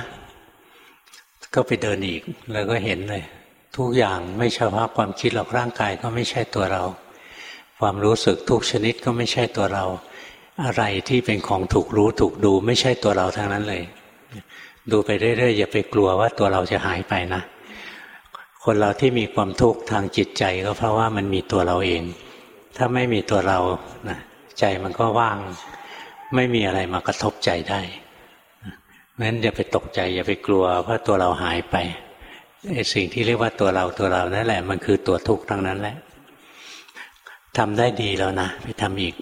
ก็ไปเดินอีก แล้วก็เห็นเลย ทุกอย่างไม่เฉพาะความคิดหรอกร่างกายก็ไม่ใช่ตัวเรา ความรู้สึกทุกชนิดก็ไม่ใช่ตัวเรา อะไรที่เป็นของถูกรู้ถูกดู ไม่ใช่ตัวเราทั้งนั้นเลย ดูไปเรื่อยๆอย่าไปกลัวว่าตัวเราจะหายไปนะ คนเราที่มีความทุกข์ทางจิตใจก็เพราะว่ามันมีตัวเราเอง ถ้าไม่มีตัวเรานะใจมันก็ว่าง ไม่มีอะไรมากระทบใจได้นั้นอย่าไปตกใจ อย่าไปกลัวว่าตัวเราหายไปไอ้สิ่งที่เรียกว่าตัวเราตัวเรานั่นแหละ มันคือตัวทุกข์ทั้งนั้นแหละทำได้ดีแล้วนะ ไปทำอีก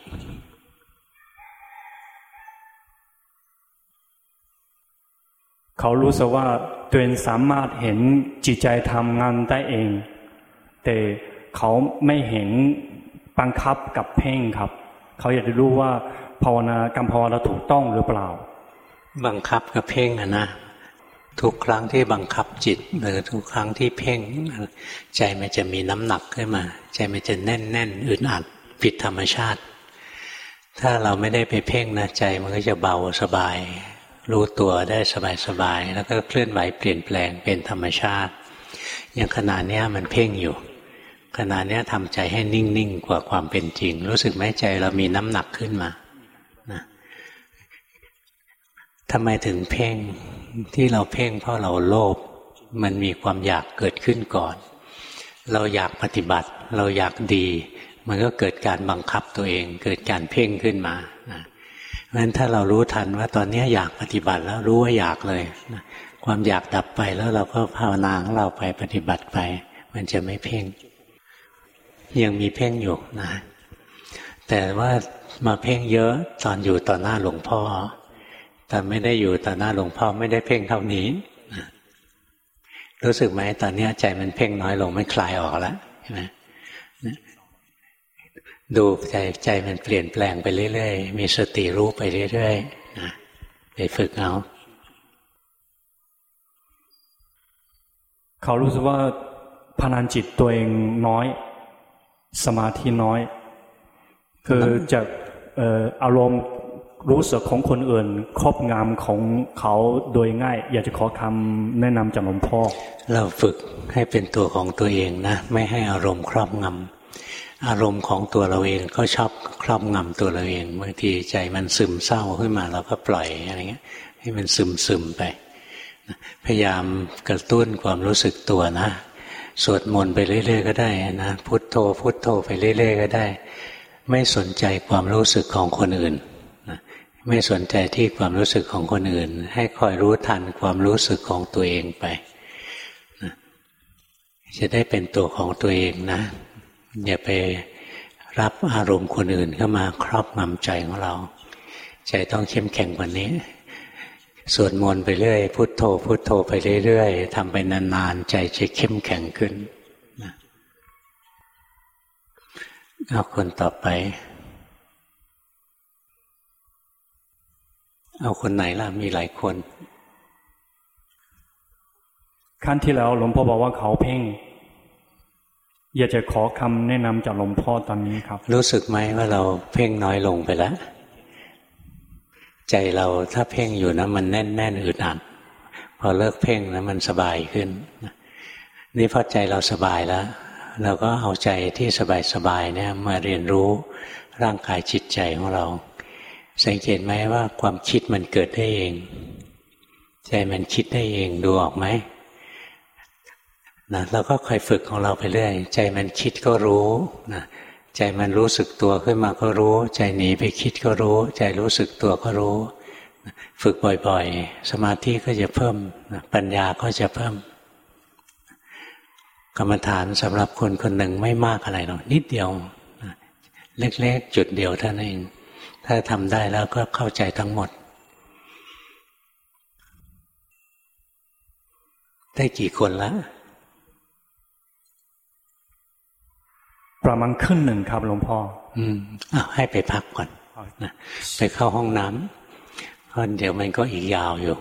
เขารู้สึกว่าตัวเองสามารถเห็นจิตใจทำงานได้เอง แต่เขาไม่เห็นบังคับกับเพ่งครับ เขาอยากจะรู้ว่าภาวนาการภาวนาถูกต้องหรือเปล่า บังคับกับเพ่งอะนะทุกครั้งที่บังคับจิตหรือทุกครั้งที่เพ่ง ใจมันจะมีน้ำหนักขึ้นมา ใจมันจะแน่นแน่นอึดอัดผิดธรรมชาติ ถ้าเราไม่ได้ไปเพ่งนะใจมันก็จะเบาสบาย รู้ตัวได้สบายสบายแล้วก็เคลื่อนไหวเปลี่ยนแปลงเป็นธรรมชาติ อย่างขนาดนี้มันเพ่งอยู่ขนาดนี้ทำใจให้นิ่งๆกว่าความเป็นจริง รู้สึกไหมใจเรามีน้ำหนักขึ้นมานะทำไมถึงเพ่งที่เราเพ่งเพราะเราโลภมันมีความอยากเกิดขึ้นก่อน เราอยากปฏิบัติ เราอยากดี มันก็เกิดการบังคับตัวเอง เกิดการเพ่งขึ้นมา เพราะฉะนั้นถ้าเรารู้ทันว่าตอนนี้อยากปฏิบัติแล้วรู้ว่าอยากเลยความอยากดับไปแล้วเราก็ภาวนาของเราไปปฏิบัติไป มันจะไม่เพ่ง ยังมีเพ่งอยู่นะ แต่ว่ามาเพ่งเยอะตอนอยู่ต่อหน้าหลวงพ่อแต่ไม่ได้อยู่ต่อหน้าหลวงพ่อไม่ได้เพ่งเท่านี้รู้สึกไหมตอนนี้ใจมันเพ่งน้อยลงไม่คลายออกแล้วใช่ไหม ดูใจใจมันเปลี่ยนแปลงไปเรื่อยๆ มีสติรู้ไปเรื่อยๆนะไปฝึกเอาเขารู้สึกว่าพนันจิตตัวเองน้อย สมาธิน้อย คือจากอารมณ์รู้สึกของคนอื่น ครอบงำของเขาโดยง่าย อยากจะขอคำแนะนำจากหลวงพ่อ เราฝึกให้เป็นตัวของตัวเองนะ ไม่ให้อารมณ์ครอบงำ อารมณ์ของตัวเราเองก็ชอบครอบงำตัวเราเองบางทีใจมันซึมเศร้าขึ้นมาเราก็ปล่อยอะไรเงี้ย ให้มันซึมซึมไป พยายามกระตุ้นความรู้สึกตัวนะสวดมนต์ไปเรื่อยๆก็ได้นะพุทโธ พุทโธไปเรื่อยๆก็ได้ ไม่สนใจความรู้สึกของคนอื่นไม่สนใจที่ความรู้สึกของคนอื่น ให้คอยรู้ทันความรู้สึกของตัวเองไปจะได้เป็นตัวของตัวเองนะ อย่าไปรับอารมณ์คนอื่นเข้ามาครอบงำใจของเรา ใจต้องเข้มแข็งกว่านี้สวดมนต์ไปเรื่อยพุทโธพุทโธไปเรื่อยๆทำไปนานๆใจจะเข้มแข็งขึ้นเอาคนต่อไป เอาคนไหนล่ะ มีหลายคนขั้นที่แล้วหลวงพ่อบอกว่าเขาเพ่ง อยากจะขอคำแนะนำจากหลวงพ่อตอนนี้ครับ รู้สึกไหมว่าเราเพ่งน้อยลงไปแล้ว ใจเราถ้าเพ่งอยู่นะมันแน่นแน่นอึดอัดพอเลิกเพ่งนะมันสบายขึ้นนี่พอใจเราสบายแล้ว เราก็เอาใจที่สบายสบายเนี่ยมาเรียนรู้ร่างกายจิตใจของเรา สังเกตไหมว่าความคิดมันเกิดได้เอง ใจมันคิดได้เองดูออกไหม นะเราก็คอยฝึกของเราไปเรื่อยใจมันคิดก็รู้นะใจมันรู้สึกตัวขึ้นมาก็รู้ ใจหนีไปคิดก็รู้ ใจรู้สึกตัวก็รู้ฝึกบ่อยๆ สมาธิก็จะเพิ่ม ปัญญาก็จะเพิ่ม กรรมฐานสำหรับคนคนหนึ่งไม่มากอะไรหรอกนิดเดียว เล็กๆ จุดเดียวเท่านั้นเอง ถ้าทำได้แล้วก็เข้าใจทั้งหมด ได้กี่คนแล้ว ประมาณครึ่งหนึ่งครับหลวงพ่อ อืมอให้ไปพักก่อนนะไปเข้าห้องน้ำเพราะเดี๋ยวมันก็อีกยาวอยู่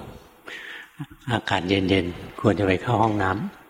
อากาศเย็นๆ ควรจะไปเข้าห้องน้ำ